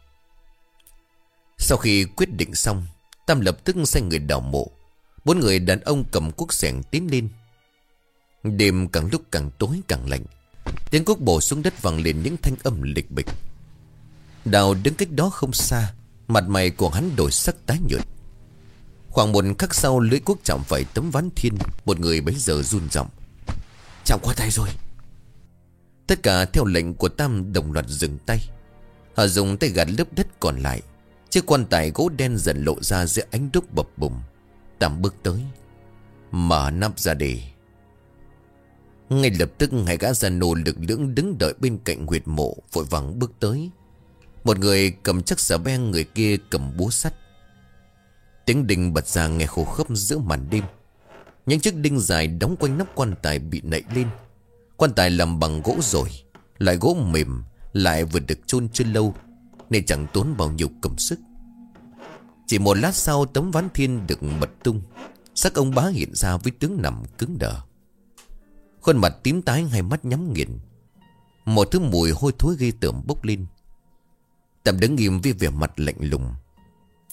Sau khi quyết định xong Tam lập tức sai người đào mộ. Bốn người đàn ông cầm cuốc sẻng tiến lên. Đêm càng lúc càng tối càng lạnh. Tiếng cuốc bổ xuống đất vang lên những thanh âm lịch bịch. Đào đứng cách đó không xa, Mặt mày của hắn đổi sắc tái nhợt. Khoảng một khắc sau, lưỡi cuốc chạm phải tấm ván thiên, Một người bấy giờ run giọng. Chạm qua tay rồi. Tất cả theo lệnh của Tam đồng loạt dừng tay. Họ dùng tay gạt lớp đất còn lại. Chiếc quan tài gỗ đen dần lộ ra giữa ánh đúc bập bùng. Tam bước tới, Mở nắp ra để ngay lập tức hai gã già nổ lực lưỡng đứng đợi bên cạnh huyệt mộ, Vội vàng bước tới. Một người cầm chắc xà beng, Người kia cầm búa sắt. Tiếng đinh bật ra nghe khổ khốc giữa màn đêm. Những chiếc đinh dài đóng quanh nắp quan tài bị nảy lên. Quan tài làm bằng gỗ rồi, Loại gỗ mềm Lại vừa được chôn chưa lâu, Nên chẳng tốn bao nhiêu công sức. Chỉ một lát sau, tấm ván thiên được bật tung. Sắc ông bá hiện ra với tướng nằm cứng đờ. Khuôn mặt tím tái hai mắt nhắm nghiền. Một thứ mùi hôi thối gây tởm bốc lên. Tầm đứng im với vẻ mặt lạnh lùng.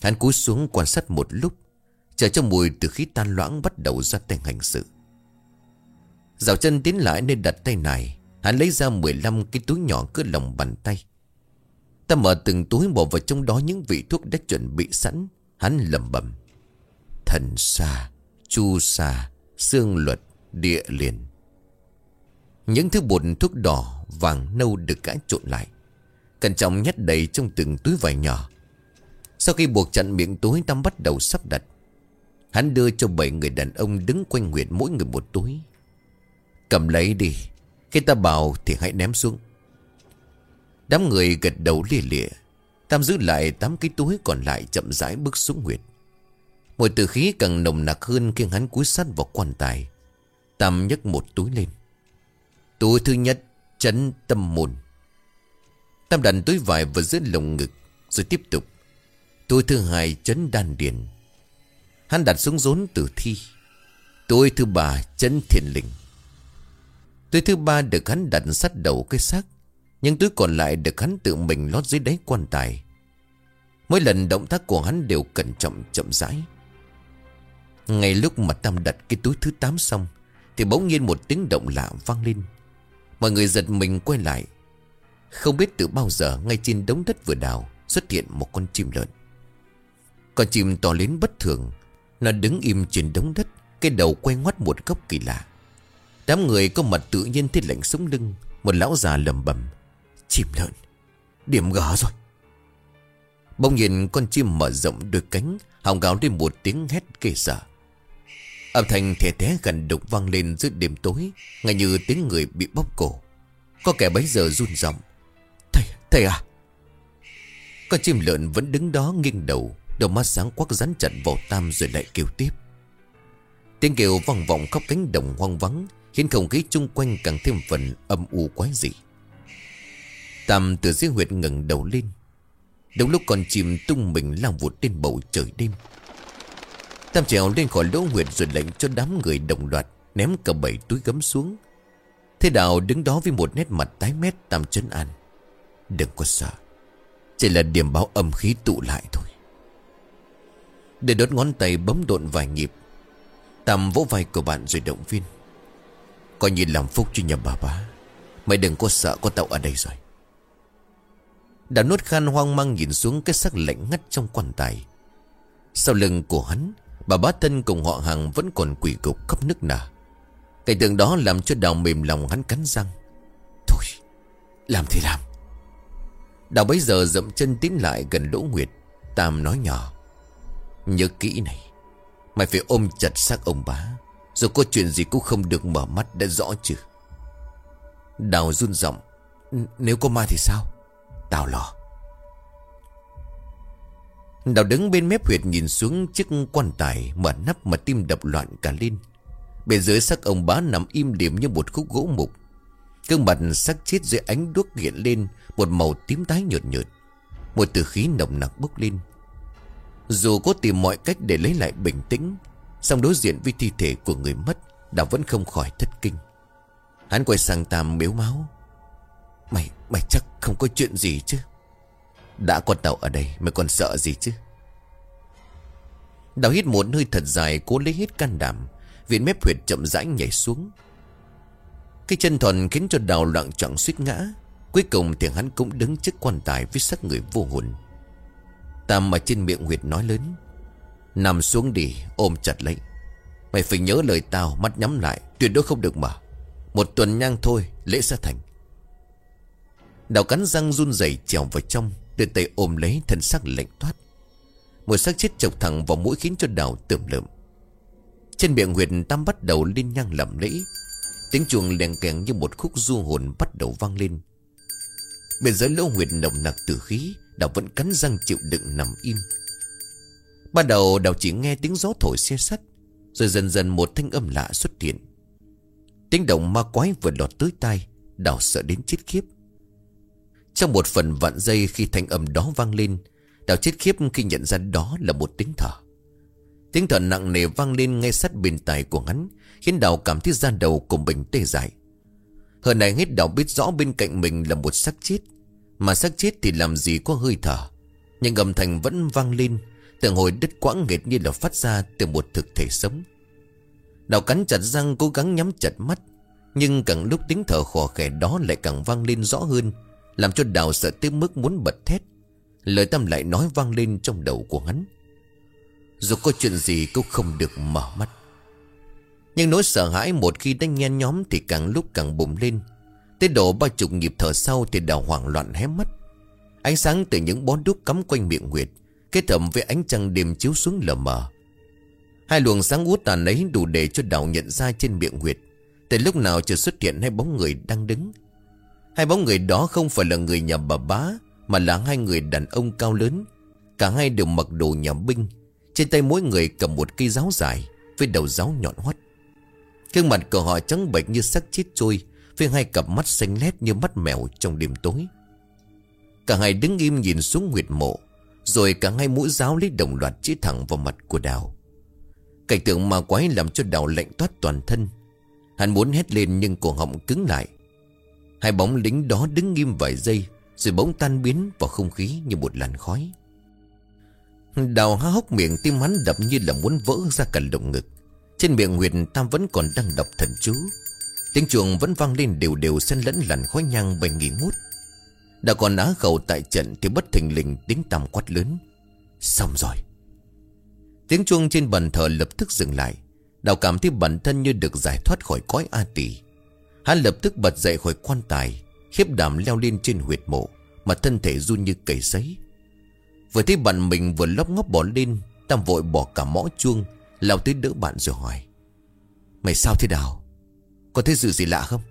Hắn cúi xuống quan sát một lúc. Chờ cho mùi từ khí tan loãng bắt đầu ra tay hành sự. Dạo chân tiến lại nên đặt tay này Hắn lấy ra 15 cái túi nhỏ cỡ lòng bàn tay. Ta mở từng túi bỏ vào trong đó những vị thuốc đã chuẩn bị sẵn. Hắn lầm bầm Thần xa, chu xa, xương luật, địa liền. Những thứ bột thuốc đỏ, vàng, nâu được gã trộn lại Cẩn trọng nhét đầy trong từng túi vải nhỏ. Sau khi buộc chặn miệng túi Tâm bắt đầu sắp đặt Hắn đưa cho bảy người đàn ông đứng quanh nguyệt mỗi người một túi. Cầm lấy đi Khi ta bảo thì hãy ném xuống. Đám người gật đầu lìa lịa Tam giữ lại tám cái túi còn lại chậm rãi bước xuống nguyệt Mùi từ khí càng nồng nặc hơn khi hắn cúi sát vào quan tài Tam nhấc một túi lên. Túi thứ nhất Chấn tâm môn. Tam đàn túi vải vào dưới lồng ngực, Rồi tiếp tục. Túi thứ hai chấn đan điền. Hắn đặt xuống rốn tử thi. Túi thứ ba chấn thiền linh. Túi thứ ba được hắn đặt sát đầu cái xác, Nhưng túi còn lại được hắn tự mình lót dưới đáy quan tài. Mỗi lần động tác của hắn đều cẩn trọng, chậm rãi. Ngay lúc mà Tam đặt cái túi thứ tám xong, Thì bỗng nhiên một tiếng động lạ vang lên. Mọi người giật mình quay lại. Không biết từ bao giờ, ngay trên đống đất vừa đào, Xuất hiện một con chim lợn. Con chim to lớn bất thường, Nó đứng im trên đống đất, Cái đầu quay ngoắt một góc kỳ lạ. Đám người có mặt tự nhiên thấy lạnh sống lưng, Một lão già lầm bầm. Chim lợn, Điểm gỡ rồi. Bỗng nhìn con chim mở rộng đôi cánh Hòng gào lên một tiếng hét kê sợ. Âm thanh thẻ té gần đục vang lên giữa đêm tối Ngay như tiếng người bị bóp cổ. Có kẻ bấy giờ run giọng Thầy, thầy à! Con chim lợn vẫn đứng đó nghiêng đầu Đầu mắt sáng quắc rắn chặt vào tam rồi lại kêu tiếp. Tiếng kêu vang vọng khắp cánh đồng hoang vắng Khiến không khí chung quanh càng thêm phần âm u quái dị. Tam từ dưới huyệt ngẩng đầu lên. Đúng lúc con chim tung mình lao vụt trên bầu trời đêm Tam trèo lên khỏi lỗ huyệt rồi lệnh cho đám người đồng loạt Ném cả bảy túi gấm xuống. Thế đào đứng đó với một nét mặt tái mét Tam chấn an. Đừng có sợ, Chỉ là điểm báo âm khí tụ lại thôi. Để đốt ngón tay bấm độn vài nhịp, Tam vỗ vai của bạn rồi động viên. Coi như làm phúc cho nhà bà bá, Mày đừng có sợ có tao ở đây rồi. Đã nuốt khan hoang mang nhìn xuống cái sắc lạnh ngắt trong quan tài. Sau lưng của hắn Bà bá thân cùng họ hàng vẫn còn quỷ cục khắp nước nở Cảnh tượng đó làm cho đào mềm lòng hắn cắn răng. Thôi, Làm thì làm. Đào bấy giờ dậm chân tiến lại gần lỗ nguyệt, Tam nói nhỏ. Nhớ kỹ này, Mày phải ôm chặt xác ông bá Rồi có chuyện gì cũng không được mở mắt đã rõ chứ. Đào run giọng Nếu có ma thì sao? Tao lo Đào đứng bên mép huyệt nhìn xuống chiếc quan tài Mở nắp mà tim đập loạn cả lên. Bên dưới xác ông bá nằm im điểm như một khúc gỗ mục. Cương mặt sắc chết dưới ánh đuốc hiện lên Một màu tím tái nhợt nhợt. Một từ khí nồng nặc bốc lên. Dù có tìm mọi cách để lấy lại bình tĩnh song đối diện với thi thể của người mất Đào vẫn không khỏi thất kinh. Hắn quay sang Tam miếu máu. Mày, mày chắc không có chuyện gì chứ? Đã có tàu ở đây Mày còn sợ gì chứ? Đào hít một hơi thật dài, Cố lấy hết can đảm. Viện mép huyệt chậm rãi nhảy xuống. Cái chân thuần khiến cho đào loạn trọng suýt ngã. Cuối cùng thì hắn cũng đứng trước quan tài Với sắc người vô hồn. Tam mà trên miệng huyệt nói lớn, Nằm xuống đi, ôm chặt lấy. Mày phải nhớ lời tao, Mắt nhắm lại, tuyệt đối không được mở Một tuần nhang thôi, lễ sẽ thành. Đào cắn răng run rẩy trèo vào trong. Đưa tay ôm lấy thân xác lạnh toát, Một xác chết chọc thẳng vào mũi khiến cho đào tưởng lượm Trên miệng huyệt tam bắt đầu lên nhang lẩm lẫy. Tiếng chuồng lèn kèn như một khúc du hồn bắt đầu vang lên. Bên dưới lỗ huyệt nồng nặc tử khí Đào vẫn cắn răng chịu đựng nằm im. Ban đầu đào chỉ nghe tiếng gió thổi xe sắt Rồi dần dần một thanh âm lạ xuất hiện. Tiếng động ma quái vừa lọt tới tai Đào sợ đến chết khiếp. Trong một phần vạn giây khi thanh âm đó vang lên, Đào chết khiếp khi nhận ra đó là một tiếng thở. Tiếng thở nặng nề vang lên ngay sát bên tai của hắn, Khiến Đào cảm thấy da đầu cùng bình tê dại. Hơn này hết, Đào biết rõ bên cạnh mình là một xác chết, Mà xác chết thì làm gì có hơi thở. Nhưng âm thanh vẫn vang lên, Từng hồi đứt quãng nghệt như là phát ra từ một thực thể sống. Đào cắn chặt răng cố gắng nhắm chặt mắt, Nhưng càng lúc tiếng thở khò khè đó lại càng vang lên rõ hơn. Làm cho đào sợ tới mức muốn bật thét. Lời tâm lại nói vang lên trong đầu của hắn. Dù có chuyện gì cũng không được mở mắt. Nhưng nỗi sợ hãi một khi đã nhen nhóm Thì càng lúc càng bùng lên. Tới độ ba chục nhịp thở sau Thì đào hoảng loạn hé mắt. Ánh sáng từ những bó đúc cắm quanh miệng huyệt Kết hợp với ánh trăng đêm chiếu xuống lờ mờ. Hai luồng sáng út tàn ấy đủ để cho đào nhận ra trên miệng huyệt Từ lúc nào chưa xuất hiện hai bóng người đang đứng. Hai bóng người đó không phải là người nhà bà bá, Mà là hai người đàn ông cao lớn. Cả hai đều mặc đồ nhà binh. Trên tay mỗi người cầm một cây giáo dài Với đầu giáo nhọn hoắt. Gương mặt của họ trắng bệch như sắc chết trôi, Với hai cặp mắt xanh lét như mắt mèo trong đêm tối. Cả hai đứng im nhìn xuống huyệt mộ, rồi cả hai mũi giáo lấy đồng loạt chỉ thẳng vào mặt của Đào. Cảnh tượng ma quái làm cho Đào lạnh toát toàn thân. Hắn muốn hét lên nhưng cổ họng cứng lại Hai bóng lính đó đứng nghiêm vài giây, Rồi bỗng tan biến vào không khí như một làn khói. Đào há hốc miệng, tim hắn đập như là muốn vỡ ra cả lồng ngực. Trên miệng Nguyệt Tam vẫn còn đang đọc thần chú. Tiếng chuồng vẫn vang lên đều đều xen lẫn làn khói nhang bành nghỉ ngút. Đã còn á khẩu tại trận Thì bất thình lình tiếng tam quát lớn. Xong rồi. Tiếng chuông trên bàn thờ lập tức dừng lại. Đào cảm thấy bản thân như được giải thoát khỏi cõi A tỷ Hắn lập tức bật dậy khỏi quan tài, Khiếp đảm leo lên trên huyệt mộ, Mà thân thể run như cầy sấy. Vừa thấy bạn mình vừa lóc ngóc bỏ lên Tam vội bỏ cả mõ chuông, Lao tới đỡ bạn rồi hỏi, Mày sao thế Đào? Có thấy sự gì lạ không?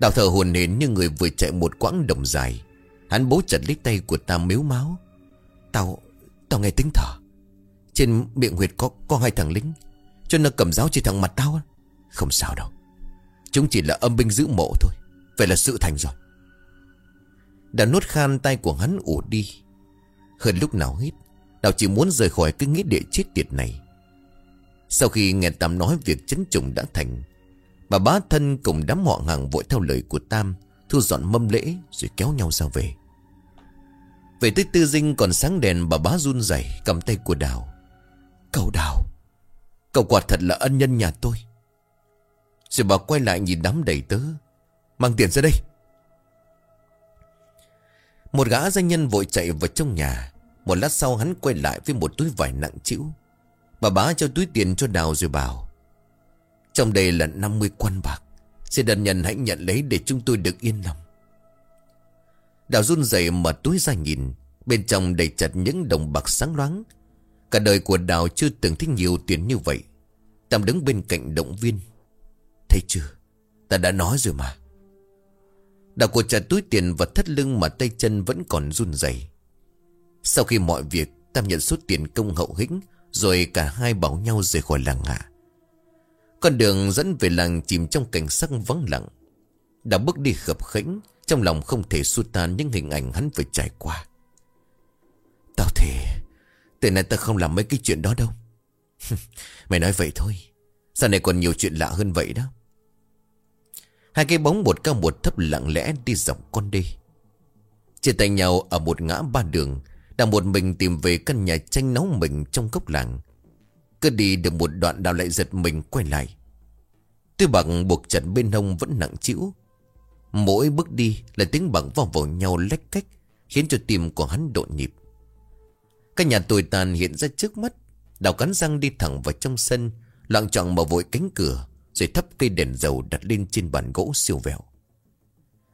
Đào thở hồn hển như người vừa chạy một quãng đồng dài. Hắn bố chặt lấy tay của ta miếu máu. Tao Tao nghe tiếng thở. Trên miệng huyệt có có hai thằng lính, Cho nó cầm giáo chỉ thằng mặt tao Không sao đâu. Chúng chỉ là âm binh giữ mộ thôi. Vậy là sự thành rồi. Đã nuốt khan tay của hắn ủ đi. Hơn lúc nào hết Đào chỉ muốn rời khỏi cái nghĩa địa chết tiệt này. Sau khi nghe Tam nói việc chấn trùng đã thành, Bà bá thân cùng đám họ hàng vội theo lời của Tam, Thu dọn mâm lễ rồi kéo nhau ra về. Về tới tư dinh còn sáng đèn, bà bá run rẩy cầm tay của Đào. Cậu Đào, Cậu quả thật là ân nhân nhà tôi. Rồi bà quay lại nhìn đám đầy tớ. Mang tiền ra đây. Một gã doanh nhân vội chạy vào trong nhà. Một lát sau hắn quay lại với một túi vải nặng chịu Bà bá cho túi tiền cho Đào rồi bảo, Trong đây là 50 quan bạc. Xin đàn nhân hãy nhận lấy để chúng tôi được yên lòng. Đào run rẩy mở túi ra nhìn. Bên trong đầy chặt những đồng bạc sáng loáng. Cả đời của Đào chưa từng thấy nhiều tiền như vậy. Tam đứng bên cạnh động viên. Thấy chưa? Ta đã nói rồi mà. Đào của chặt túi tiền và thắt lưng mà tay chân vẫn còn run rẩy. Sau khi mọi việc Tam nhận số tiền công hậu hĩnh, Rồi cả hai bảo nhau rời khỏi làng hạ Con đường dẫn về làng chìm trong cảnh sắc vắng lặng. Đã bước đi khập khẽnh Trong lòng không thể xua tan những hình ảnh hắn phải trải qua. Tao thề, Từ nay tao không làm mấy cái chuyện đó đâu. [laughs] Mày nói vậy thôi. Sau này còn nhiều chuyện lạ hơn vậy đó. Hai cái bóng một cao một thấp lặng lẽ đi dọc con đê. Chia tay nhau ở một ngã ba đường Đang một mình tìm về căn nhà tranh nấu mình trong góc làng. Cứ đi được một đoạn đào lại giật mình quay lại. Tuy bằng buộc chặt bên hông vẫn nặng chịu Mỗi bước đi là tiếng bằng vào vào nhau lách cách, Khiến cho tim của hắn độn nhịp. Căn nhà tồi tàn hiện ra trước mắt, Đào cắn răng đi thẳng vào trong sân, Loạn trọng mở vội cánh cửa. Rồi thắp cây đèn dầu đặt lên trên bàn gỗ siêu vẹo.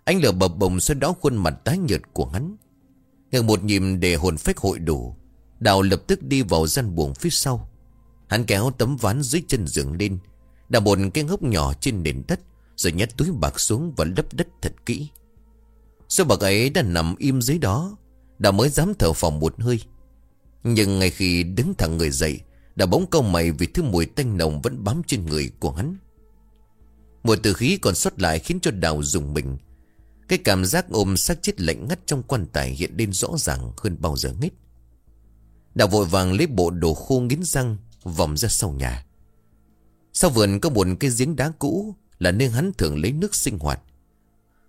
Anh lửa bập bồng xoay đó khuôn mặt tái nhợt của hắn. Ngừng một nhịp để hồn phách hội đủ, Đào lập tức đi vào gian buồng phía sau. Hắn kéo tấm ván dưới chân giường lên, đào một cái hốc nhỏ trên nền đất, Rồi nhét túi bạc xuống và lấp đất thật kỹ. Số bạc ấy đã nằm im dưới đó, Đào mới dám thở phòng một hơi. Nhưng ngay khi đứng thẳng người dậy, đào bóng câu mày vì thứ mùi tanh nồng vẫn bám trên người của hắn. Mùi từ khí còn xuất lại khiến cho Đào dùng mình. Cái cảm giác ôm xác chết lạnh ngắt trong quan tài hiện lên rõ ràng hơn bao giờ hết. Đào vội vàng lấy bộ đồ khô nghiến răng, Vòng ra sau nhà. Sau vườn có một cái giếng đá cũ Là nơi hắn thường lấy nước sinh hoạt.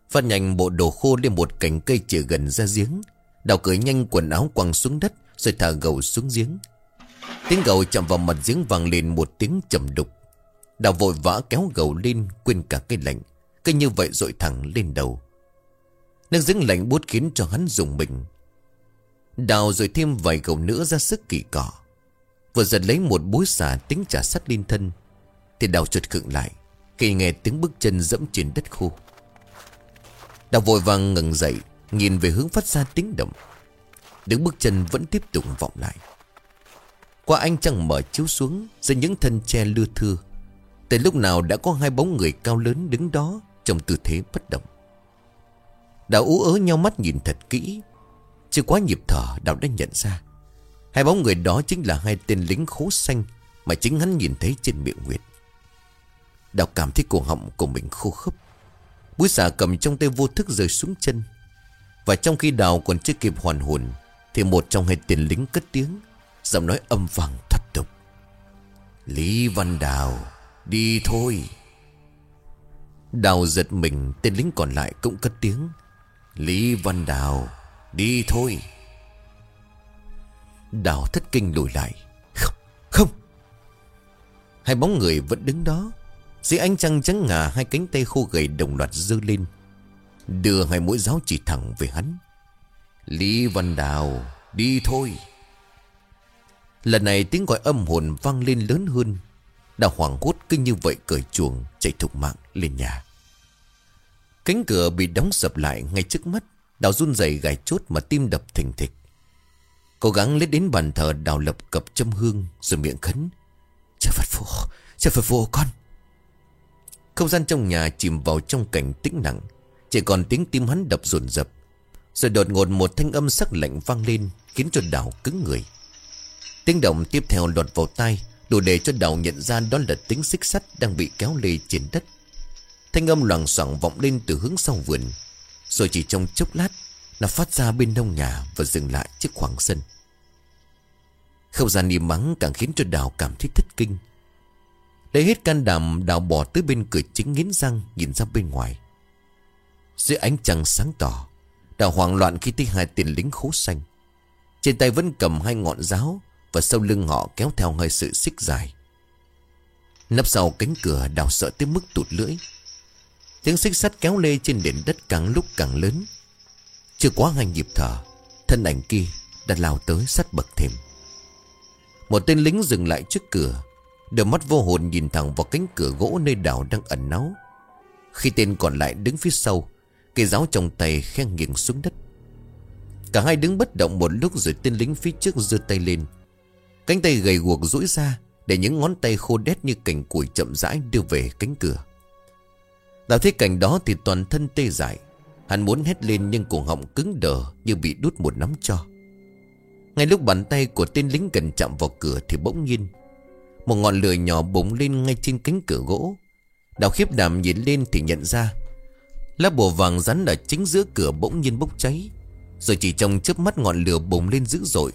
Phát nhanh bộ đồ khô lên một cành cây chừa gần ra giếng. Đào cởi nhanh quần áo quăng xuống đất, Rồi thả gầu xuống giếng. Tiếng gầu chạm vào mặt giếng vang lên một tiếng trầm đục. Đào vội vã kéo gầu lên, Quên cả cây lạnh. Cây như vậy dội thẳng lên đầu. Nước giếng lạnh bút khiến cho hắn dùng mình. Đào rồi thêm vài gầu nữa ra sức kỳ cỏ Vừa giật lấy một bối xà tính trả sắt lên thân, Thì đào trượt khựng lại, Khi nghe tiếng bước chân dẫm trên đất khô Đào vội vàng ngừng dậy, Nhìn về hướng phát ra tiếng động. Đứng bước chân vẫn tiếp tục vọng lại. Qua anh trăng mở chiếu xuống Dưới những thân tre lưa thưa từ lúc nào đã có hai bóng người cao lớn đứng đó Trong tư thế bất động. Đào ú ớ nhau mắt nhìn thật kỹ. Chưa quá nhịp thở, Đào đã nhận ra. Hai bóng người đó chính là hai tên lính khố xanh Mà chính hắn nhìn thấy trên miệng Nguyệt. Đào cảm thấy cổ họng của mình khô khốc. Búi xà cầm trong tay vô thức rơi xuống chân. Và trong khi đào còn chưa kịp hoàn hồn, Thì một trong hai tên lính cất tiếng, Giọng nói âm vang thật tục Lý Văn Đào. Đi thôi. Đào giật mình Tên lính còn lại cũng cất tiếng. Lý Văn Đào Đi thôi. Đào thất kinh lùi lại. Không, không. Hai bóng người vẫn đứng đó. Dưới ánh trăng trắng ngà Hai cánh tay khô gầy đồng loạt dơ lên. Đưa hai mũi giáo chỉ thẳng về hắn. Lý Văn Đào Đi thôi. Lần này tiếng gọi âm hồn vang lên lớn hơn. Đào hoảng hốt cứ như vậy cởi chuồng Chạy thục mạng lên nhà. Cánh cửa bị đóng sập lại ngay trước mắt, Đào run rẩy gài chốt mà tim đập thình thịch. Cố gắng lết đến bàn thờ đào lập cập châm hương Rồi miệng khấn, Cha Phật phù, Cha Phật phù, con. Không gian trong nhà chìm vào trong cảnh tĩnh lặng, Chỉ còn tiếng tim hắn đập rồn rập. Rồi đột ngột một thanh âm sắc lạnh vang lên, Khiến cho đảo cứng người. Tiếng động tiếp theo lọt vào tai Đủ để cho đầu nhận ra đó là tiếng xích sắt Đang bị kéo lê trên đất. Thanh âm loảng xoảng vọng lên từ hướng sau vườn, Rồi chỉ trong chốc lát Nó phát ra bên nông nhà Và dừng lại trước khoảng sân. Không gian im mắng càng khiến cho đào cảm thấy thất kinh. Lấy hết can đảm, Đào bỏ tới bên cửa chính nghiến răng Nhìn ra bên ngoài. Dưới ánh trăng sáng tỏ, Đào hoảng loạn khi thấy hai tiền lính khố xanh. Trên tay vẫn cầm hai ngọn giáo và sau lưng họ kéo theo hơi sự xích dài. Nắp sau cánh cửa đào sợ tới mức tụt lưỡi. Tiếng xích sắt kéo lê trên nền đất càng lúc càng lớn. Chưa quá hai nhịp thở, Thân ảnh kia đã lao tới sát bậc thềm. Một tên lính dừng lại trước cửa Đôi mắt vô hồn nhìn thẳng vào cánh cửa gỗ nơi đào đang ẩn náu. Khi tên còn lại đứng phía sau, Cây giáo trong tay khen nghiêng xuống đất. Cả hai đứng bất động một lúc rồi tên lính phía trước giơ tay lên Cánh tay gầy guộc duỗi ra, Để những ngón tay khô đét như cành củi chậm rãi đưa về cánh cửa. Đào thấy cảnh đó thì toàn thân tê dại. Hắn muốn hét lên nhưng cổ họng cứng đờ Như bị đút một nắm cho. Ngay lúc bàn tay của tên lính gần chạm vào cửa Thì bỗng nhiên, Một ngọn lửa nhỏ bùng lên ngay trên cánh cửa gỗ. Đào khiếp đảm nhìn lên thì nhận ra, Lá bùa vàng rắn ở chính giữa cửa bỗng nhiên bốc cháy. Rồi chỉ trong chớp mắt ngọn lửa bùng lên dữ dội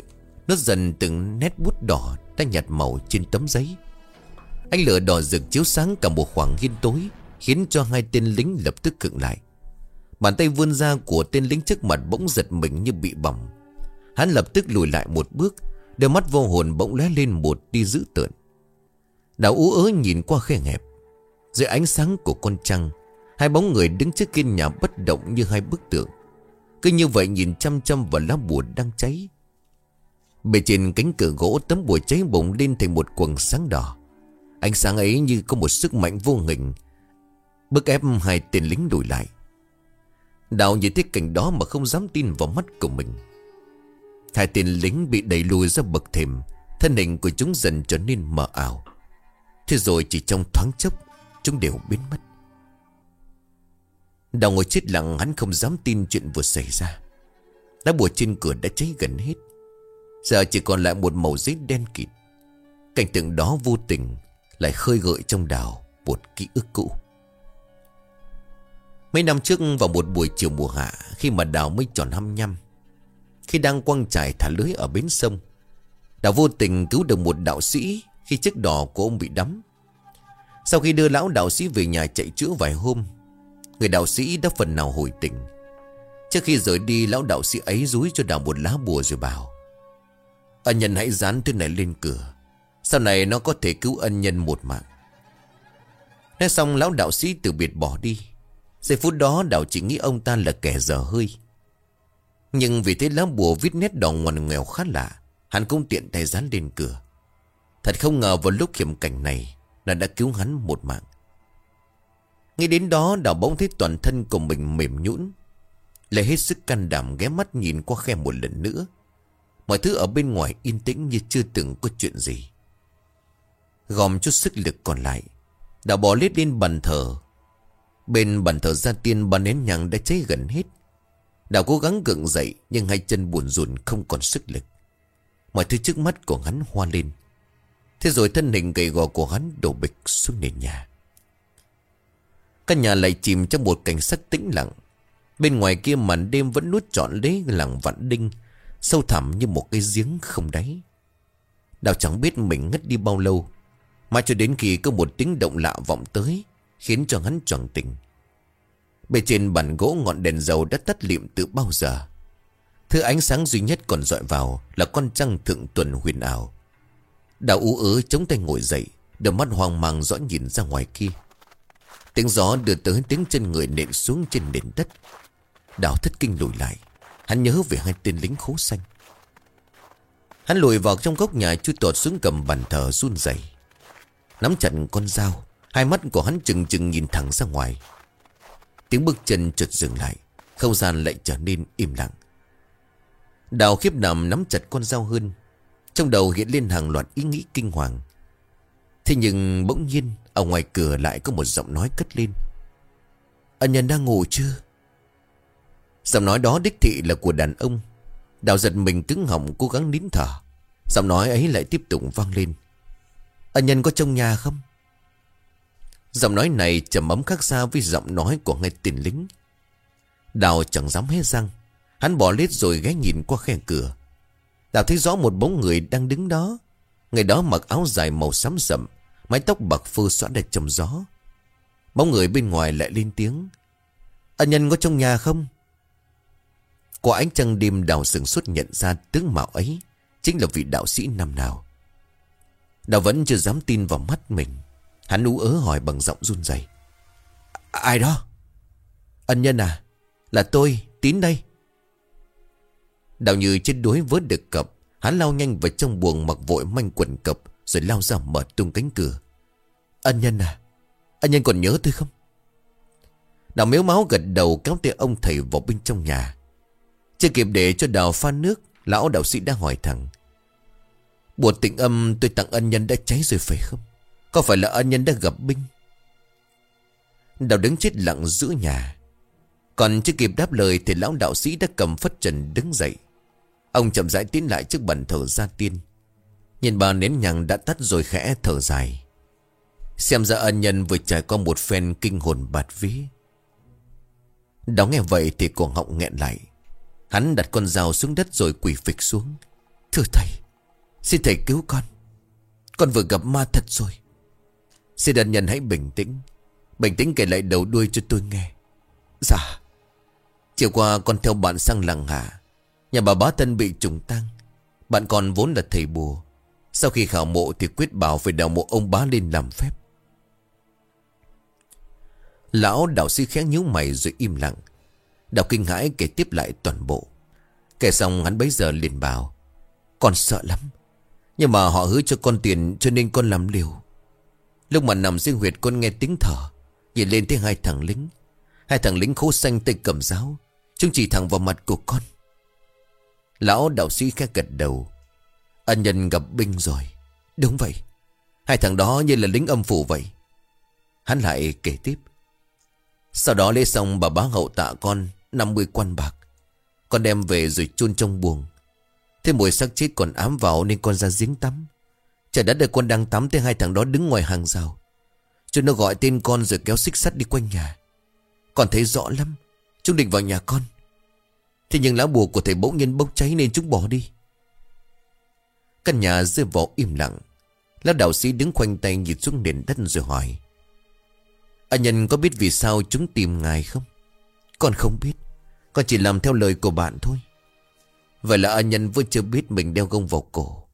nó dần từng nét bút đỏ Đã nhạt màu trên tấm giấy. Ánh lửa đỏ rực chiếu sáng cả một khoảng hiên tối, Khiến cho hai tên lính lập tức cựng lại. Bàn tay vươn ra của tên lính trước mặt bỗng giật mình như bị bỏng. Hắn lập tức lùi lại một bước, Đôi mắt vô hồn bỗng lóe lên một đi dữ tợn. Đào ú ớ nhìn qua khe hẹp. Dưới ánh sáng của con trăng, Hai bóng người đứng trước kiên nhà bất động như hai bức tượng. Cứ như vậy nhìn chăm chăm vào lá bùa đang cháy Bề trên cánh cửa gỗ tấm bùa cháy bùng lên thành một quần sáng đỏ. Ánh sáng ấy như có một sức mạnh vô hình, Bức ép hai tên lính đổi lại. Đào nhìn thấy cảnh đó mà không dám tin vào mắt của mình. Hai tên lính bị đẩy lùi ra bậc thềm, Thân hình của chúng dần trở nên mờ ảo. Thế rồi chỉ trong thoáng chốc, Chúng đều biến mất. Đào ngồi chết lặng, hắn không dám tin chuyện vừa xảy ra. Lá bùa trên cửa đã cháy gần hết. Giờ chỉ còn lại một màu giấy đen kịt. Cảnh tượng đó vô tình Lại khơi gợi trong đào Một ký ức cũ. Mấy năm trước vào một buổi chiều mùa hạ, Khi mà Đào mới tròn 25 Khi đang quăng trải thả lưới ở bến sông Đào vô tình cứu được một đạo sĩ Khi chiếc đò của ông bị đắm. Sau khi đưa lão đạo sĩ về nhà chạy chữa vài hôm, Người đạo sĩ đã phần nào hồi tỉnh. Trước khi rời đi, Lão đạo sĩ ấy rúi cho Đào một lá bùa rồi bảo Ân nhân hãy dán thứ này lên cửa. Sau này nó có thể cứu ân nhân một mạng. Nói xong, lão đạo sĩ từ biệt bỏ đi. Giây phút đó, đạo chỉ nghĩ ông ta là kẻ dở hơi. Nhưng vì thế lá bùa viết nét đỏ ngoằn nghèo khá lạ, Hắn cũng tiện tay dán lên cửa. Thật không ngờ vào lúc hiểm cảnh này Là đã cứu hắn một mạng. Ngay đến đó, đạo bỗng thấy toàn thân của mình mềm nhũn. Lại hết sức can đảm ghé mắt nhìn qua khe một lần nữa. Mọi thứ ở bên ngoài yên tĩnh như chưa từng có chuyện gì. Gom chút sức lực còn lại Đào bỏ lết lên bàn thờ. Bên bàn thờ gia tiên ba nén nhang đã cháy gần hết. Đào cố gắng gượng dậy, Nhưng hai chân buồn rùn không còn sức lực. Mọi thứ trước mắt của hắn hoa lên. Thế rồi thân hình gầy gò của hắn đổ bịch xuống nền nhà. Căn nhà lại chìm trong một cảnh sắc tĩnh lặng. Bên ngoài kia màn đêm vẫn nuốt trọn lấy làng vạn đinh. Sâu thẳm như một cái giếng không đáy. Đào chẳng biết mình ngất đi bao lâu, Mà cho đến khi có một tiếng động lạ vọng tới, Khiến cho hắn choàng tỉnh. Bề trên bàn gỗ ngọn đèn dầu đã tắt liệm từ bao giờ. Thứ ánh sáng duy nhất còn dọi vào Là con trăng thượng tuần huyền ảo. Đào ú ớ chống tay ngồi dậy, Đôi mắt hoang mang rõ nhìn ra ngoài kia. Tiếng gió đưa tới tiếng chân người nện xuống trên nền đất. Đào thất kinh lùi lại. Hắn nhớ về hai tên lính khố xanh. Hắn lùi vào trong góc nhà chui tọt xuống cầm bàn thờ run rẩy. Nắm chặt con dao, Hai mắt của hắn chừng chừng nhìn thẳng ra ngoài. Tiếng bước chân chợt dừng lại, Không gian lại trở nên im lặng. Đào khiếp nằm nắm chặt con dao hơn, Trong đầu hiện lên hàng loạt ý nghĩ kinh hoàng. Thế nhưng bỗng nhiên, Ở ngoài cửa lại có một giọng nói cất lên. Ân nhân đang ngủ chưa? Giọng nói đó đích thị là của đàn ông. Đào giật mình cứng họng cố gắng nín thở. Giọng nói ấy lại tiếp tục vang lên. Ân nhân có trong nhà không? Giọng nói này trầm ấm khác xa với giọng nói của ngay tiền lính. Đào chẳng dám hé răng. Hắn bỏ lết rồi ghé nhìn qua khe cửa. Đào thấy rõ một bóng người đang đứng đó. Người đó mặc áo dài màu xám sậm, Mái tóc bạc phơ xóa đẹp trong gió. Bóng người bên ngoài lại lên tiếng. Ân nhân có trong nhà không? Qua ánh trăng đêm đào sừng xuất nhận ra tướng mạo ấy, Chính là vị đạo sĩ năm nào. Đào vẫn chưa dám tin vào mắt mình. Hắn ú ớ hỏi bằng giọng run rẩy. Ai đó? Ân nhân à Là tôi, Tín đây. Đào như chết đuối vớt được cập Hắn lao nhanh vào trong buồng mặc vội manh quần cập Rồi lao ra mở tung cánh cửa. Ân nhân à Ân nhân còn nhớ tôi không? Đào miếu máu gật đầu kéo tay ông thầy vào bên trong nhà. Chưa kịp để cho đào pha nước, Lão đạo sĩ đã hỏi thẳng. Bùa tịnh âm, tôi tặng ân nhân đã cháy rồi phải không? Có phải là ân nhân đã gặp binh? Đào đứng chết lặng giữa nhà. Còn chưa kịp đáp lời Thì lão đạo sĩ đã cầm phất trần đứng dậy. Ông chậm rãi tiến lại trước bàn thờ gia tiên. Nhìn bà nến nhằng đã tắt rồi khẽ thở dài. Xem ra ân nhân vừa trải qua một phen kinh hồn bạt vía. Đó nghe vậy thì cổ họng nghẹn lại. Hắn đặt con dao xuống đất rồi quỳ phịch xuống. Thưa thầy, Xin thầy cứu con. Con vừa gặp ma thật rồi. Xin đàn nhân hãy bình tĩnh. Bình tĩnh kể lại đầu đuôi cho tôi nghe. Dạ. Chiều qua con theo bạn sang làng hạ. Nhà bà bá thân bị trùng tăng Bạn con vốn là thầy bùa. Sau khi khảo mộ thì quyết bảo phải đào mộ ông bá lên làm phép. Lão đạo sĩ khẽ nhíu mày rồi im lặng. Đạo kinh hãi kể tiếp lại toàn bộ. Kể xong hắn bấy giờ liền bảo, Con sợ lắm, Nhưng mà họ hứa cho con tiền cho nên con làm liều. Lúc mà nằm riêng huyệt con nghe tiếng thở, Nhìn lên thấy hai thằng lính. Hai thằng lính khố xanh tay cầm giáo, Chúng chỉ thẳng vào mặt của con. Lão đạo sĩ khẽ gật đầu, Ân nhân gặp binh rồi. Đúng vậy. Hai thằng đó như là lính âm phủ vậy. Hắn lại kể tiếp, Sau đó lễ xong bà bá hậu tạ con 50 quan bạc, Con đem về rồi chôn trong buồng. Thế mùi xác chết còn ám vào Nên con ra giếng tắm. Trời đất ơi con đang tắm, Thế hai thằng đó đứng ngoài hàng rào. Chúng nó gọi tên con rồi kéo xích sắt đi quanh nhà. Con thấy rõ lắm Chúng định vào nhà con. Thế nhưng lá bùa của thầy bỗng nhiên bốc cháy nên chúng bỏ đi. Căn nhà rơi vào im lặng. Lão đạo sĩ đứng khoanh tay nhìn xuống nền đất rồi hỏi. Anh nhân có biết vì sao chúng tìm ngài không? Con không biết Con chỉ làm theo lời của bạn thôi Vậy là ân nhân vẫn chưa biết mình đeo gông vào cổ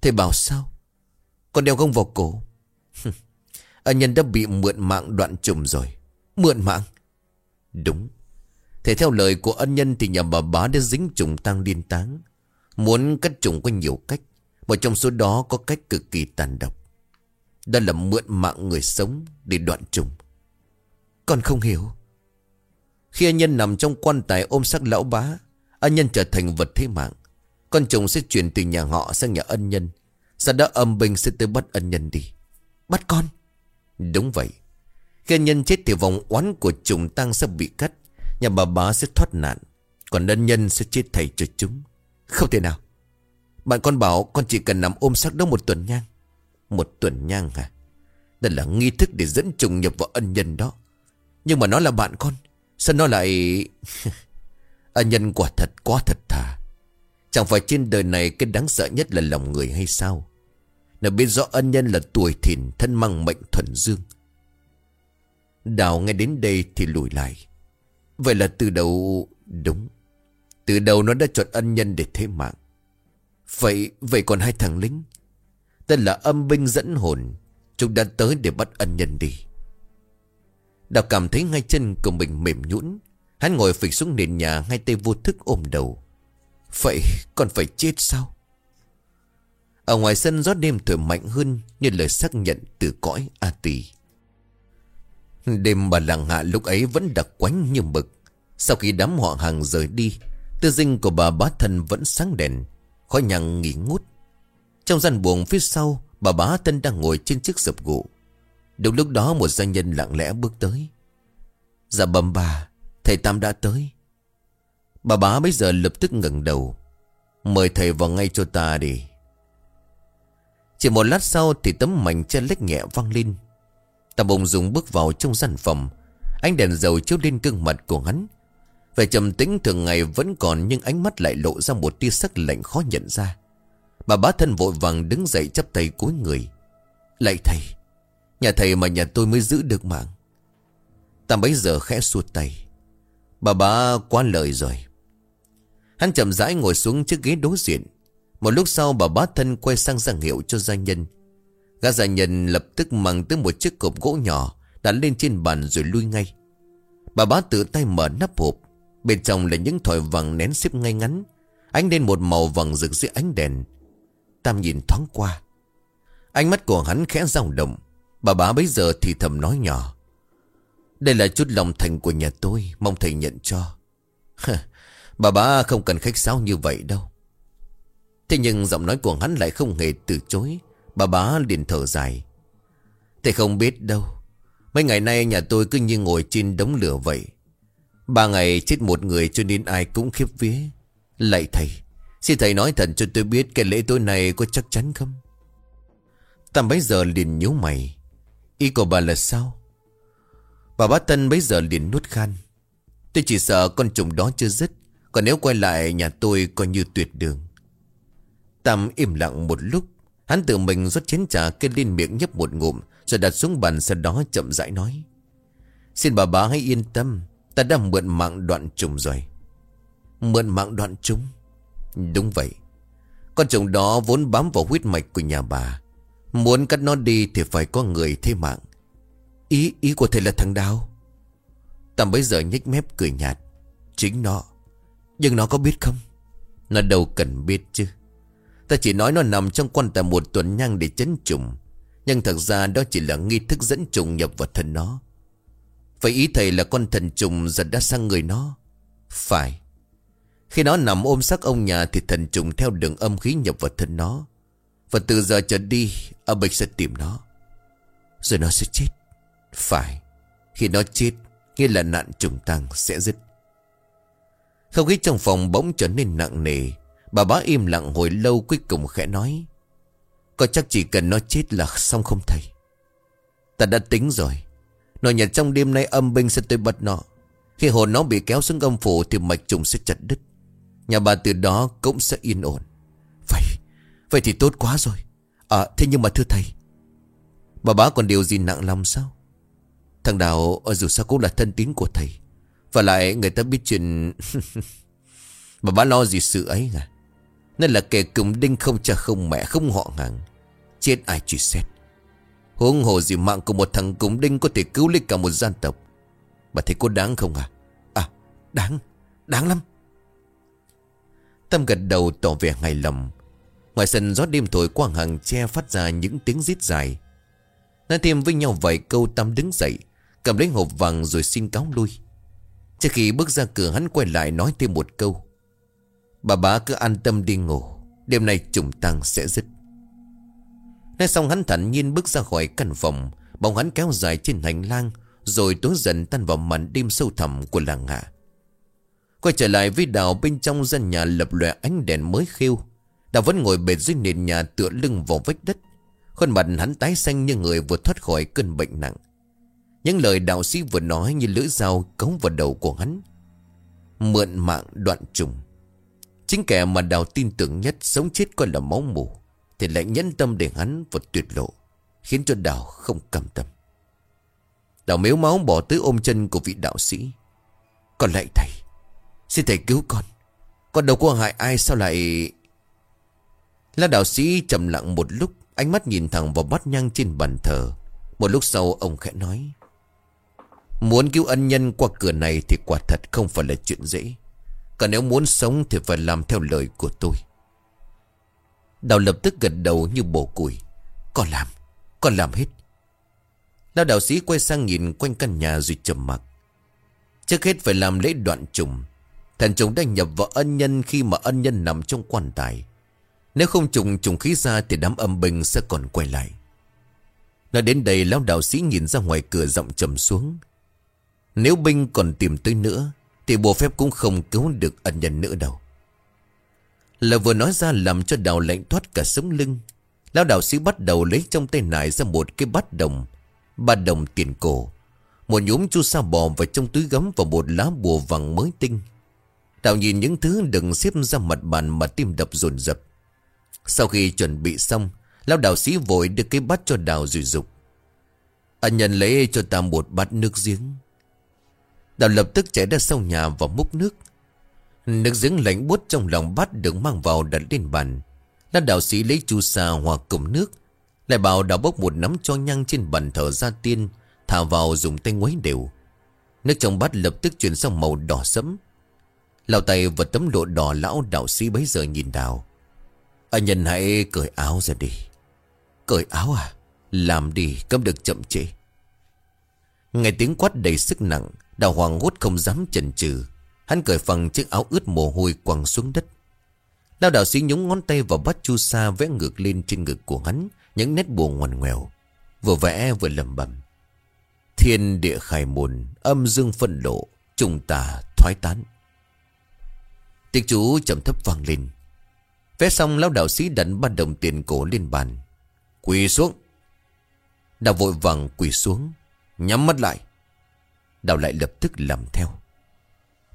Thầy bảo sao? Con đeo gông vào cổ ân nhân đã bị mượn mạng đoạn trùm rồi Mượn mạng Đúng Thế theo lời của ân nhân thì nhà bà bá đã dính trùng tăng điên táng. Muốn cắt trùng có nhiều cách. Một trong số đó có cách cực kỳ tàn độc. Đó là mượn mạng người sống để đoạn trùng. Con không hiểu. Khi ân nhân nằm trong quan tài ôm xác lão bá, ân nhân trở thành vật thế mạng. Con chồng sẽ chuyển từ nhà họ sang nhà ân nhân. Sau đó âm binh sẽ tới bắt ân nhân đi. Bắt con? Đúng vậy. Khi ân nhân chết thì vòng oán của chồng tăng sẽ bị cắt. Nhà bà bá sẽ thoát nạn Còn ân nhân sẽ chết thầy cho chúng Không thể nào Bạn con bảo con chỉ cần nằm ôm xác đó một tuần nhang Một tuần nhang hả Đây là nghi thức để dẫn trùng nhập vào ân nhân đó Nhưng mà nó là bạn con Sao nó lại [laughs] Ân nhân quả thật quá thật thà Chẳng phải trên đời này Cái đáng sợ nhất là lòng người hay sao Nó biết rõ ân nhân là tuổi thìn Thân mang mệnh thuần dương Đào nghe đến đây thì lùi lại Vậy là từ đầu... Đúng. Từ đầu nó đã chọn ân nhân để thế mạng. Vậy, vậy còn hai thằng lính? Tên là âm binh dẫn hồn. Chúng đã tới để bắt ân nhân đi. Đào cảm thấy ngay chân của mình mềm nhũn. Hắn ngồi phịch xuống nền nhà, ngay tay vô thức ôm đầu. Vậy còn phải chết sao? Ở ngoài sân, gió đêm thổi mạnh hơn Như lời xác nhận từ cõi A Tỳ Đêm bà làng hạ lúc ấy vẫn đặc quánh như mực. Sau khi đám họ hàng rời đi, Tư dinh của bà bá thân vẫn sáng đèn, Khói nhằng nghỉ ngút. Trong gian buồng phía sau, Bà bá thân đang ngồi trên chiếc sập gỗ. Đúng lúc đó một doanh nhân lặng lẽ bước tới. Dạ bầm bà, Thầy Tam đã tới. Bà bá bây giờ lập tức ngẩng đầu, Mời thầy vào ngay cho ta đi. Chỉ một lát sau Thì tấm mảnh che lách nhẹ văng lên. Tà bồng dùng bước vào trong gian phòng. Ánh đèn dầu chiếu lên gương mặt của hắn. Vẻ trầm tĩnh thường ngày vẫn còn Nhưng ánh mắt lại lộ ra một tia sắc lạnh khó nhận ra. Bà bá thân vội vàng đứng dậy chắp tay cúi người. Lạy thầy Nhà thầy mà nhà tôi mới giữ được mạng. Tam bấy giờ khẽ suốt tay. Bà bá quá lời rồi. Hắn chậm rãi ngồi xuống chiếc ghế đối diện. Một lúc sau bà bá thân quay sang giảng hiệu cho gia nhân. Gã gia nhân lập tức mang tới một chiếc cột gỗ nhỏ Đặt lên trên bàn rồi lui ngay. Bà bá tự tay mở nắp hộp. Bên trong là những thỏi vàng nén xếp ngay ngắn, Ánh lên một màu vàng rực dưới ánh đèn. Tam nhìn thoáng qua, Ánh mắt của hắn khẽ dao động. Bà bá bấy giờ thì thầm nói nhỏ. Đây là chút lòng thành của nhà tôi, Mong thầy nhận cho. Bà bá không cần khách sáo như vậy đâu. Thế nhưng giọng nói của hắn lại không hề từ chối. Bà bá liền thở dài. Thầy không biết đâu, Mấy ngày nay nhà tôi cứ như ngồi trên đống lửa vậy. Ba ngày chết một người cho nên ai cũng khiếp vía. Lạy thầy, Xin thầy nói thật cho tôi biết cái lễ tối nay có chắc chắn không? Tam bấy giờ liền nhíu mày. Ý của bà là sao? Bà bá Tân bấy giờ liền nuốt khan. Tôi chỉ sợ con trùng đó chưa dứt, Còn nếu quay lại nhà tôi coi như tuyệt đường. Tam im lặng một lúc, Hắn tự mình rót chén trà kê lên miệng nhấp một ngụm, Rồi đặt xuống bàn sau đó chậm rãi nói. Xin bà bá hãy yên tâm, Ta đã mượn mạng đoạn trùng rồi. Mượn mạng đoạn trùng? Đúng vậy. Con trùng đó vốn bám vào huyết mạch của nhà bà Muốn cắt nó đi thì phải có người thế mạng. Ý ý của thầy là thằng đào. Tầm bấy giờ nhếch mép cười nhạt. Chính nó. Nhưng nó có biết không? Nó đâu cần biết chứ. Ta chỉ nói nó nằm trong quan tài một tuần nhang để chấn trùng. Nhưng thật ra đó chỉ là nghi thức dẫn trùng nhập vào thân nó. Vậy ý thầy là con thần trùng giật đã sang người nó. Phải. Khi nó nằm ôm xác ông nhà Thì thần trùng theo đường âm khí nhập vào thân nó. Và từ giờ trở đi A Bạch sẽ tìm nó. Rồi nó sẽ chết. Phải. Khi nó chết, Nghĩa là nạn trùng tăng sẽ dứt. Không khí trong phòng bỗng trở nên nặng nề. Bà bá im lặng hồi lâu cuối cùng khẽ nói, Có chắc chỉ cần nó chết là xong không thầy? Ta đã tính rồi. Nó nhật trong đêm nay âm binh sẽ tới bật nó. Khi hồn nó bị kéo xuống âm phủ Thì mạch trùng sẽ chặt đứt. Nhà bà từ đó cũng sẽ yên ổn. Vậy thì tốt quá rồi. À thế nhưng mà thưa thầy, Bà bá còn điều gì nặng lòng sao? Thằng Đào dù sao cũng là thân tín của thầy, Và lại người ta biết chuyện [laughs] Bà bá lo gì sự ấy à? Nên là kẻ cùng đinh không cha không mẹ không họ hàng, Chết ai chỉ xét. Huống hồ gì mạng của một thằng cúng đinh Có thể cứu lấy cả một gian tộc. Bà thấy có đáng không à? À đáng Đáng lắm. Tâm gật đầu tỏ vẻ hài lòng. Ngoài sân gió đêm thổi qua hàng tre phát ra những tiếng rít dài. Nói thêm với nhau vài câu Tâm đứng dậy, Cầm lấy hộp vàng rồi xin cáo lui. Trước khi bước ra cửa, hắn quay lại nói thêm một câu. Bà bá cứ an tâm đi ngủ, Đêm nay trùng tăng sẽ dứt. Nói xong hắn thản nhiên bước ra khỏi căn phòng, Bóng hắn kéo dài trên hành lang, Rồi tối dần tan vào màn đêm sâu thẳm của làng hạ. Quay trở lại với đào bên trong gian nhà lập lòe ánh đèn mới khêu. Đào vẫn ngồi bệt dưới nền nhà tựa lưng vào vách đất. Khuôn mặt hắn tái xanh như người vừa thoát khỏi cơn bệnh nặng. Những lời đạo sĩ vừa nói như lưỡi dao cống vào đầu của hắn. Mượn mạng đoạn trùng. Chính kẻ mà đào tin tưởng nhất Sống chết coi là máu mù Thì lại nhẫn tâm để hắn vào tuyệt lộ, Khiến cho đào không cam tâm. Đào mếu máu bỏ tới ôm chân của vị đạo sĩ. Còn lại thầy, Xin thầy cứu con. Con đâu có hại ai sao lại La đạo sĩ trầm lặng một lúc, Ánh mắt nhìn thẳng vào bát nhang trên bàn thờ. Một lúc sau, ông khẽ nói, Muốn cứu ân nhân qua cửa này Thì quả thật không phải là chuyện dễ. Còn nếu muốn sống Thì phải làm theo lời của tôi. Đào lập tức gật đầu như bổ củi Con làm Con làm hết. Lão đạo sĩ quay sang nhìn quanh căn nhà rồi trầm mặc. Trước hết phải làm lễ đoạn trùng. Thần trùng đã nhập vào ân nhân Khi mà ân nhân nằm trong quan tài. Nếu không trùng trùng khí ra Thì đám âm binh sẽ còn quay lại. Nói đến đây, lão đạo sĩ nhìn ra ngoài cửa giọng trầm xuống. Nếu binh còn tìm tới nữa, Thì bộ phép cũng không cứu được ẩn nhân nữa đâu. Lời vừa nói ra làm cho đào lạnh thoát cả sống lưng. Lão đạo sĩ bắt đầu lấy trong tay nải ra một cái bát đồng Ba đồng tiền cổ. Một nhúm chu sa bò vào trong túi gấm Và một lá bùa vàng mới tinh. Đào nhìn những thứ đừng xếp ra mặt bàn Mà tim đập dồn dập sau khi chuẩn bị xong, Lão đạo sĩ vội đưa cái bát cho đào rủi dục. Anh nhận lấy cho ta một bát nước giếng. Đào lập tức chạy ra sau nhà và múc nước. Nước giếng lạnh buốt trong lòng bát được mang vào đặt lên bàn. Lão đạo sĩ lấy chu sa hòa cùng nước, Lại bảo đào bốc một nắm cho nhang trên bàn thờ ra tiên, Thả vào dùng tay quấy đều. Nước trong bát lập tức chuyển sang màu đỏ sẫm. Lão tay và tấm lộ đỏ lão đạo sĩ bấy giờ nhìn đào. Anh nhân hãy cởi áo ra đi. Cởi áo à? Làm đi, cấm được chậm chế Nghe tiếng quát đầy sức nặng, Đào hoàng hốt không dám chần chừ. Hắn cởi phẳng chiếc áo ướt mồ hôi quăng xuống đất. Đào đạo sĩ nhúng ngón tay vào bát chu sa vẽ ngược lên trên ngực của hắn, Những nét buồn ngoằn ngoèo, Vừa vẽ vừa lầm bầm Thiên địa khai môn, Âm dương phân lộ Trùng tà thoái tán. Tiếng chú chậm thấp vang lên. Vẽ xong, lão đạo sĩ đặt ba đồng tiền cổ lên bàn. Quỳ xuống. Đào vội vàng quỳ xuống, Nhắm mắt lại. Đào lại lập tức làm theo.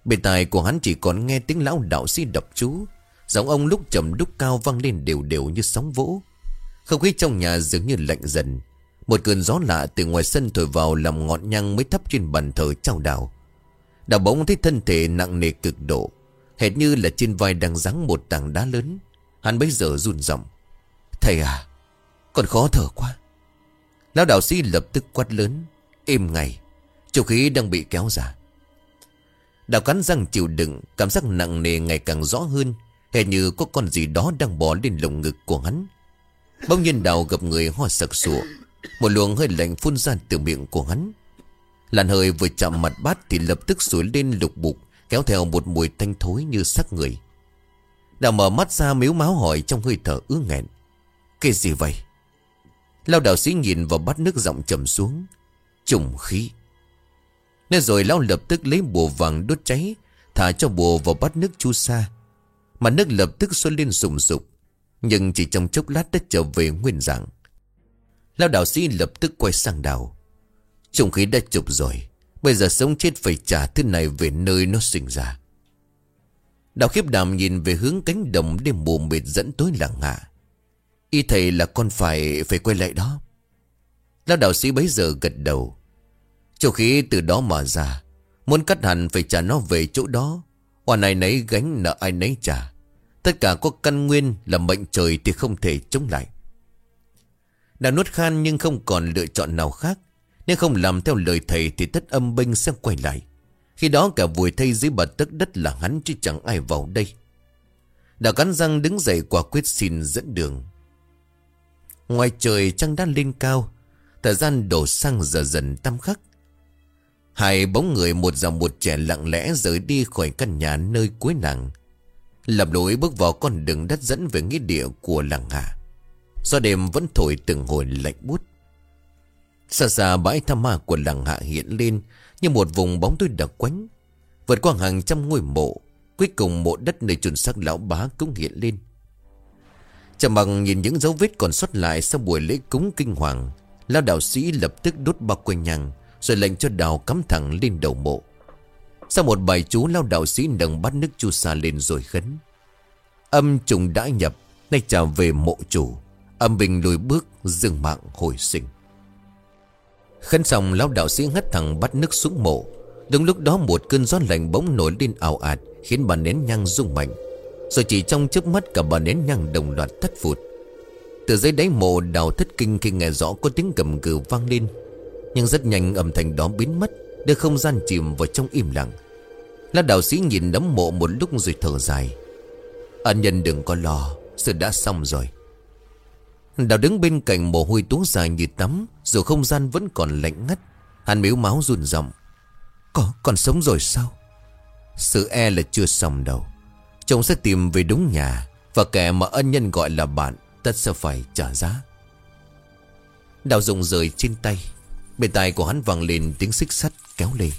Bên tai của hắn chỉ còn nghe tiếng lão đạo sĩ đọc chú. Giọng ông lúc trầm lúc cao vang lên đều đều như sóng vỗ. Không khí trong nhà dường như lạnh dần. Một cơn gió lạ từ ngoài sân thổi vào làm ngọn nhang mới thấp trên bàn thờ trao đảo. Đào bỗng thấy thân thể nặng nề cực độ, Hệt như là trên vai đang giáng một tảng đá lớn. Hắn bây giờ run giọng. Thầy à Còn khó thở quá. Lão đạo sĩ lập tức quát lớn. Im ngay Chủ khí đang bị kéo ra. Đào cắn răng chịu đựng, Cảm giác nặng nề ngày càng rõ hơn. Hề như có con gì đó đang bò lên lồng ngực của hắn. Bỗng nhiên đào gặp người ho sặc sụa. Một luồng hơi lạnh phun ra từ miệng của hắn. Làn hơi vừa chạm mặt bát Thì lập tức sủi lên lục bục, Kéo theo một mùi thanh thối như xác người. Đào mở mắt ra miếu máu hỏi Trong hơi thở ứa nghẹn. Cái gì vậy? Lao đạo sĩ nhìn vào bát nước giọng trầm xuống. Trùng khí. Nên rồi lão lập tức lấy bùa vàng đốt cháy, Thả cho bùa vào bát nước chu sa. Mà nước lập tức xuân lên sùng sục, Nhưng chỉ trong chốc lát đã trở về nguyên dạng. Lao đạo sĩ lập tức quay sang đào Trùng khí đã chụp rồi, Bây giờ sống chết phải trả thứ này về nơi nó sinh ra. Đào khiếp đàm nhìn về hướng cánh đồng đêm mù mịt dẫn tối lặng hạ Y thầy là con phải phải quay lại đó. Lão đạo sĩ bấy giờ gật đầu. Châu khí từ đó mà ra, Muốn cắt hẳn phải trả nó về chỗ đó. Hoàn này nấy gánh nợ ai nấy trả. Tất cả có căn nguyên là mệnh trời thì không thể chống lại. Đã nuốt khan nhưng không còn lựa chọn nào khác. Nếu không làm theo lời thầy thì tất âm binh sẽ quay lại. Khi đó cả vùi thay dưới bờ tức đất là hắn chứ chẳng ai vào đây. Đào cắn răng đứng dậy quả quyết xin dẫn đường. Ngoài trời trăng đã lên cao, Thời gian đổ sang giờ dần tăm khắc. Hai bóng người một già một trẻ lặng lẽ rời đi khỏi căn nhà nơi cuối làng. Lập lối bước vào con đường đất dẫn về nghĩa địa của làng hạ. Do đêm vẫn thổi từng hồi lạnh bút Xa xa bãi tham ma của làng hạ hiện lên như một vùng bóng tối đặc quánh. Vượt qua hàng trăm ngôi mộ, Cuối cùng mộ đất nơi chuẩn xác lão bá cũng hiện lên. Trầm bằng nhìn những dấu vết còn sót lại Sau buổi lễ cúng kinh hoàng Lao đạo sĩ lập tức đốt bao quanh nhang, Rồi lệnh cho đào cắm thẳng lên đầu mộ. Sau một bài chú Lao đạo sĩ nâng bắt nước chu sa lên rồi khấn. Âm trùng đã nhập, Nay trả về mộ chủ. Âm bình lùi bước dừng mạng hồi sinh. Khấn xong, lão đạo sĩ hất thẳng bắt nước xuống mộ. Đúng lúc đó một cơn gió lạnh bỗng nổi lên ảo ạt, Khiến bà nén nhang rung mạnh. Rồi chỉ trong chớp mắt cả bà nén nhang đồng loạt thất phụt. Từ dưới đáy mộ, đào thất kinh khi nghe rõ có tiếng cầm cừ vang lên. Nhưng rất nhanh âm thanh đó biến mất, Đưa không gian chìm vào trong im lặng. Lão đạo sĩ nhìn đấm mộ một lúc rồi thở dài. Ân nhân đừng có lo, Sự đã xong rồi. Đào đứng bên cạnh mồ hôi túa dài như tắm, Dù không gian vẫn còn lạnh ngắt. Hắn miếu máu run rộng có, còn sống rồi sao? Sự e là chưa xong đâu. Chồng sẽ tìm về đúng nhà, Và kẻ mà ân nhân gọi là bạn, Tất sẽ phải trả giá. Đào dùng rời trên tay. Bên tai của hắn vang lên tiếng xích sắt kéo lê.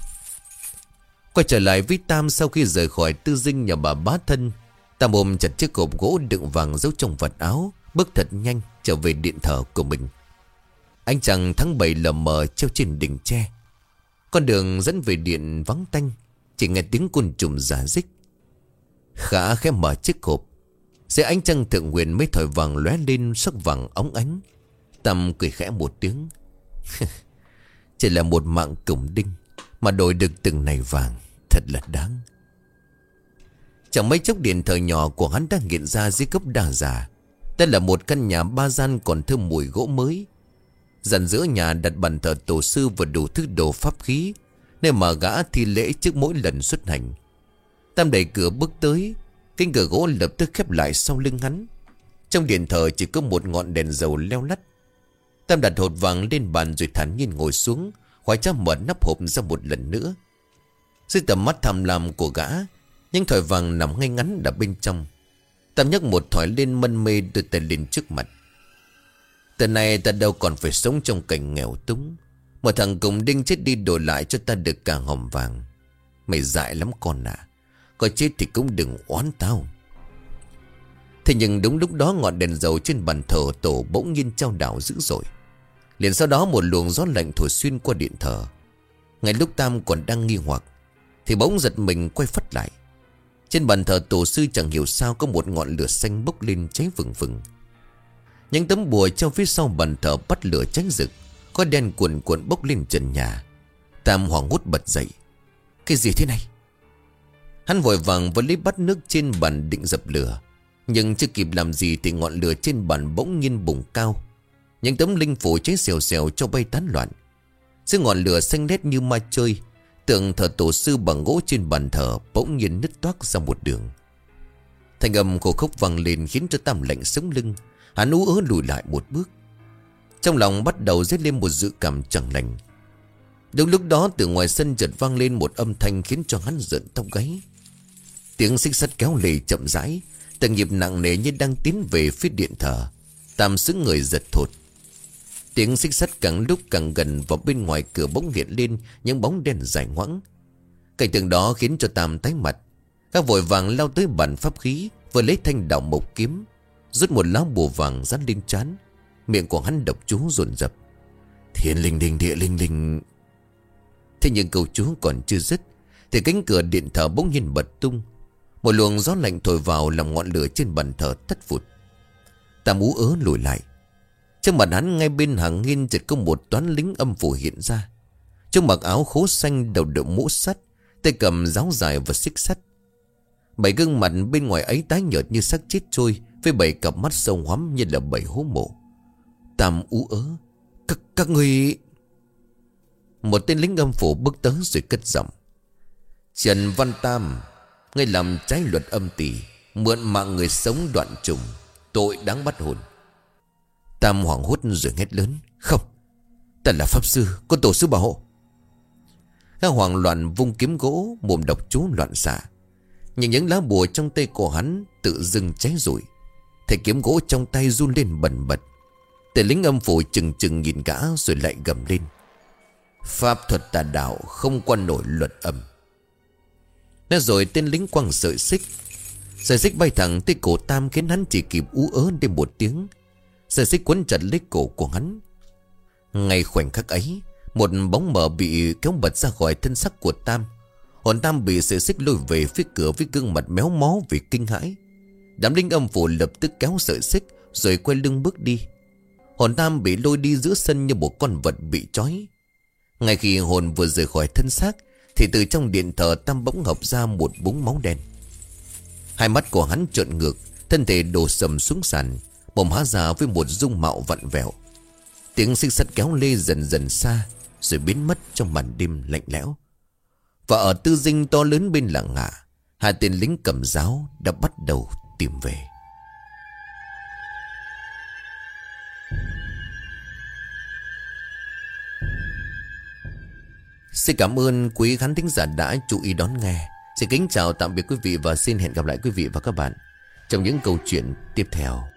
Quay trở lại với Tam sau khi rời khỏi tư dinh nhà bà bá thân, Tam ôm chặt chiếc hộp gỗ đựng vàng giấu trong vật áo Bước thật nhanh trở về điện thờ của mình. Anh chàng tháng 7 lờ mờ treo trên đỉnh tre. Con đường dẫn về điện vắng tanh, Chỉ nghe tiếng côn trùng giả dích. Khả khẽ mở chiếc hộp, Dưới ánh trăng thượng nguyện mấy thỏi vàng lóe lên sắc vàng óng ánh. Tâm cười khẽ một tiếng. [laughs] Chỉ là một mạng cổng đinh Mà đổi được từng này vàng, Thật là đáng. Chẳng mấy chốc điện thờ nhỏ của hắn đang hiện ra dưới cấp đa giả đây là một căn nhà ba gian còn thơm mùi gỗ mới. Dàn giữa nhà đặt bàn thờ tổ sư và đủ thứ đồ pháp khí Nên mà gã thi lễ trước mỗi lần xuất hành. Tam đẩy cửa bước tới, Cánh cửa gỗ lập tức khép lại sau lưng hắn. Trong điện thờ chỉ có một ngọn đèn dầu leo lắt. Tam đặt hột vàng lên bàn rồi thản nhiên ngồi xuống, Khoái trá mở nắp hộp ra một lần nữa. Dưới tầm mắt tham lam của gã, Những thỏi vàng nằm ngay ngắn ở bên trong. Tam nhấc một thỏi lên mân mê đưa tay lên trước mặt. Từ nay ta đâu còn phải sống trong cảnh nghèo túng. Một thằng cùng đinh chết đi đổi lại cho ta được cả hòm vàng. Mày dại lắm con à Có chết thì cũng đừng oán tao. Thế nhưng đúng lúc đó ngọn đèn dầu trên bàn thờ tổ bỗng nhiên trao đảo dữ dội. Liền sau đó một luồng gió lạnh thổi xuyên qua điện thờ. Ngay lúc Tam còn đang nghi hoặc, Thì bỗng giật mình quay phất lại. Trên bàn thờ tổ sư chẳng hiểu sao Có một ngọn lửa xanh bốc lên cháy vừng vừng Những tấm bùa trong phía sau bàn thờ bắt lửa cháy rực, Có đen cuộn cuộn bốc lên trần nhà. Tam hoàng hút bật dậy. Cái gì thế này? Hắn vội vàng vẫn lấy bát nước trên bàn định dập lửa, Nhưng chưa kịp làm gì Thì ngọn lửa trên bàn bỗng nhiên bùng cao. Những tấm linh phủ cháy xèo xèo cho bay tán loạn. Giữa ngọn lửa xanh nét như ma chơi Tượng thờ tổ sư bằng gỗ trên bàn thờ Bỗng nhiên nứt toác ra một đường. Thanh âm khổ khốc vang lên Khiến cho Tam lạnh sống lưng, Hắn ú ớ lùi lại một bước. Trong lòng bắt đầu dết lên một dự cảm chẳng lành. Đúng lúc đó, từ ngoài sân chợt vang lên một âm thanh Khiến cho hắn giận tóc gáy. Tiếng xích sắt kéo lề chậm rãi tầng nhịp nặng nề như đang tiến về phía điện thờ. Tam xứng người giật thột. Tiếng xích sắt càng lúc càng gần vào bên ngoài cửa bỗng hiện lên những bóng đen dài ngoãng. Cảnh tượng đó khiến cho Tam tái mặt. Các vội vàng lao tới bàn pháp khí, vừa lấy thanh đạo mộc kiếm. Rút một lá bùa vàng dán lên chán. Miệng của hắn độc chú rồn rập. Thiên linh linh, địa linh linh. Thế nhưng câu chú còn chưa dứt. Thì cánh cửa điện thờ bỗng nhiên bật tung. Một luồng gió lạnh thổi vào làm ngọn lửa trên bàn thờ tắt vụt Tam ú ớ lùi lại. Trước mặt hắn ngay bên hàng nghiên chợt có một toán lính âm phủ hiện ra. Trong mặc áo khố xanh đầu đội mũ sắt, tay cầm giáo dài và xích sắt. Bảy gương mặt bên ngoài ấy tái nhợt như xác chết trôi, với bảy cặp mắt sâu hoắm như là bảy hố mộ. Tam ú ớ, các, các người... Một tên lính âm phủ bước tới rồi cất giọng. Trần Văn Tam, ngươi làm trái luật âm tỷ, mượn mạng người sống đoạn trùng, tội đáng bắt hồn. Tam hoảng hốt rồi hét lớn. Không, Ta là pháp sư Có tổ sư bảo hộ. Các hoàng loạn vung kiếm gỗ, Mồm độc chú loạn xạ. Nhìn những lá bùa trong tay của hắn Tự dưng cháy rụi. Thầy kiếm gỗ trong tay run lên bần bật. Tên lính âm phủ chừng chừng nhìn gã Rồi lại gầm lên. Pháp thuật tà đạo không qua nổi luật âm. Nói rồi tên lính quăng sợi xích. Sợi xích bay thẳng tới cổ Tam Khiến hắn chỉ kịp ú ớ đêm một tiếng. Sợi xích quấn chặt lấy cổ của hắn. Ngay khoảnh khắc ấy, Một bóng mờ bị kéo bật ra khỏi thân sắc của Tam. Hồn Tam bị sợi xích lôi về phía cửa với gương mặt méo mó vì kinh hãi. Đám linh âm phủ lập tức kéo sợi xích Rồi quay lưng bước đi. Hồn Tam bị lôi đi giữa sân như một con vật bị trói. Ngay khi hồn vừa rời khỏi thân xác, Thì từ trong điện thờ Tam bỗng hợp ra một búng máu đen. Hai mắt của hắn trợn ngược, Thân thể đổ sầm xuống sàn. Mồm há ra với một dung mạo vặn vẹo. Tiếng xích sắt kéo lê dần dần xa, Rồi biến mất trong màn đêm lạnh lẽo. Và ở tư dinh to lớn bên làng ngạ, Hai tên lính cầm giáo đã bắt đầu tìm về. Xin cảm ơn quý khán thính giả đã chú ý đón nghe. Xin kính chào, tạm biệt quý vị và xin hẹn gặp lại quý vị và các bạn Trong những câu chuyện tiếp theo.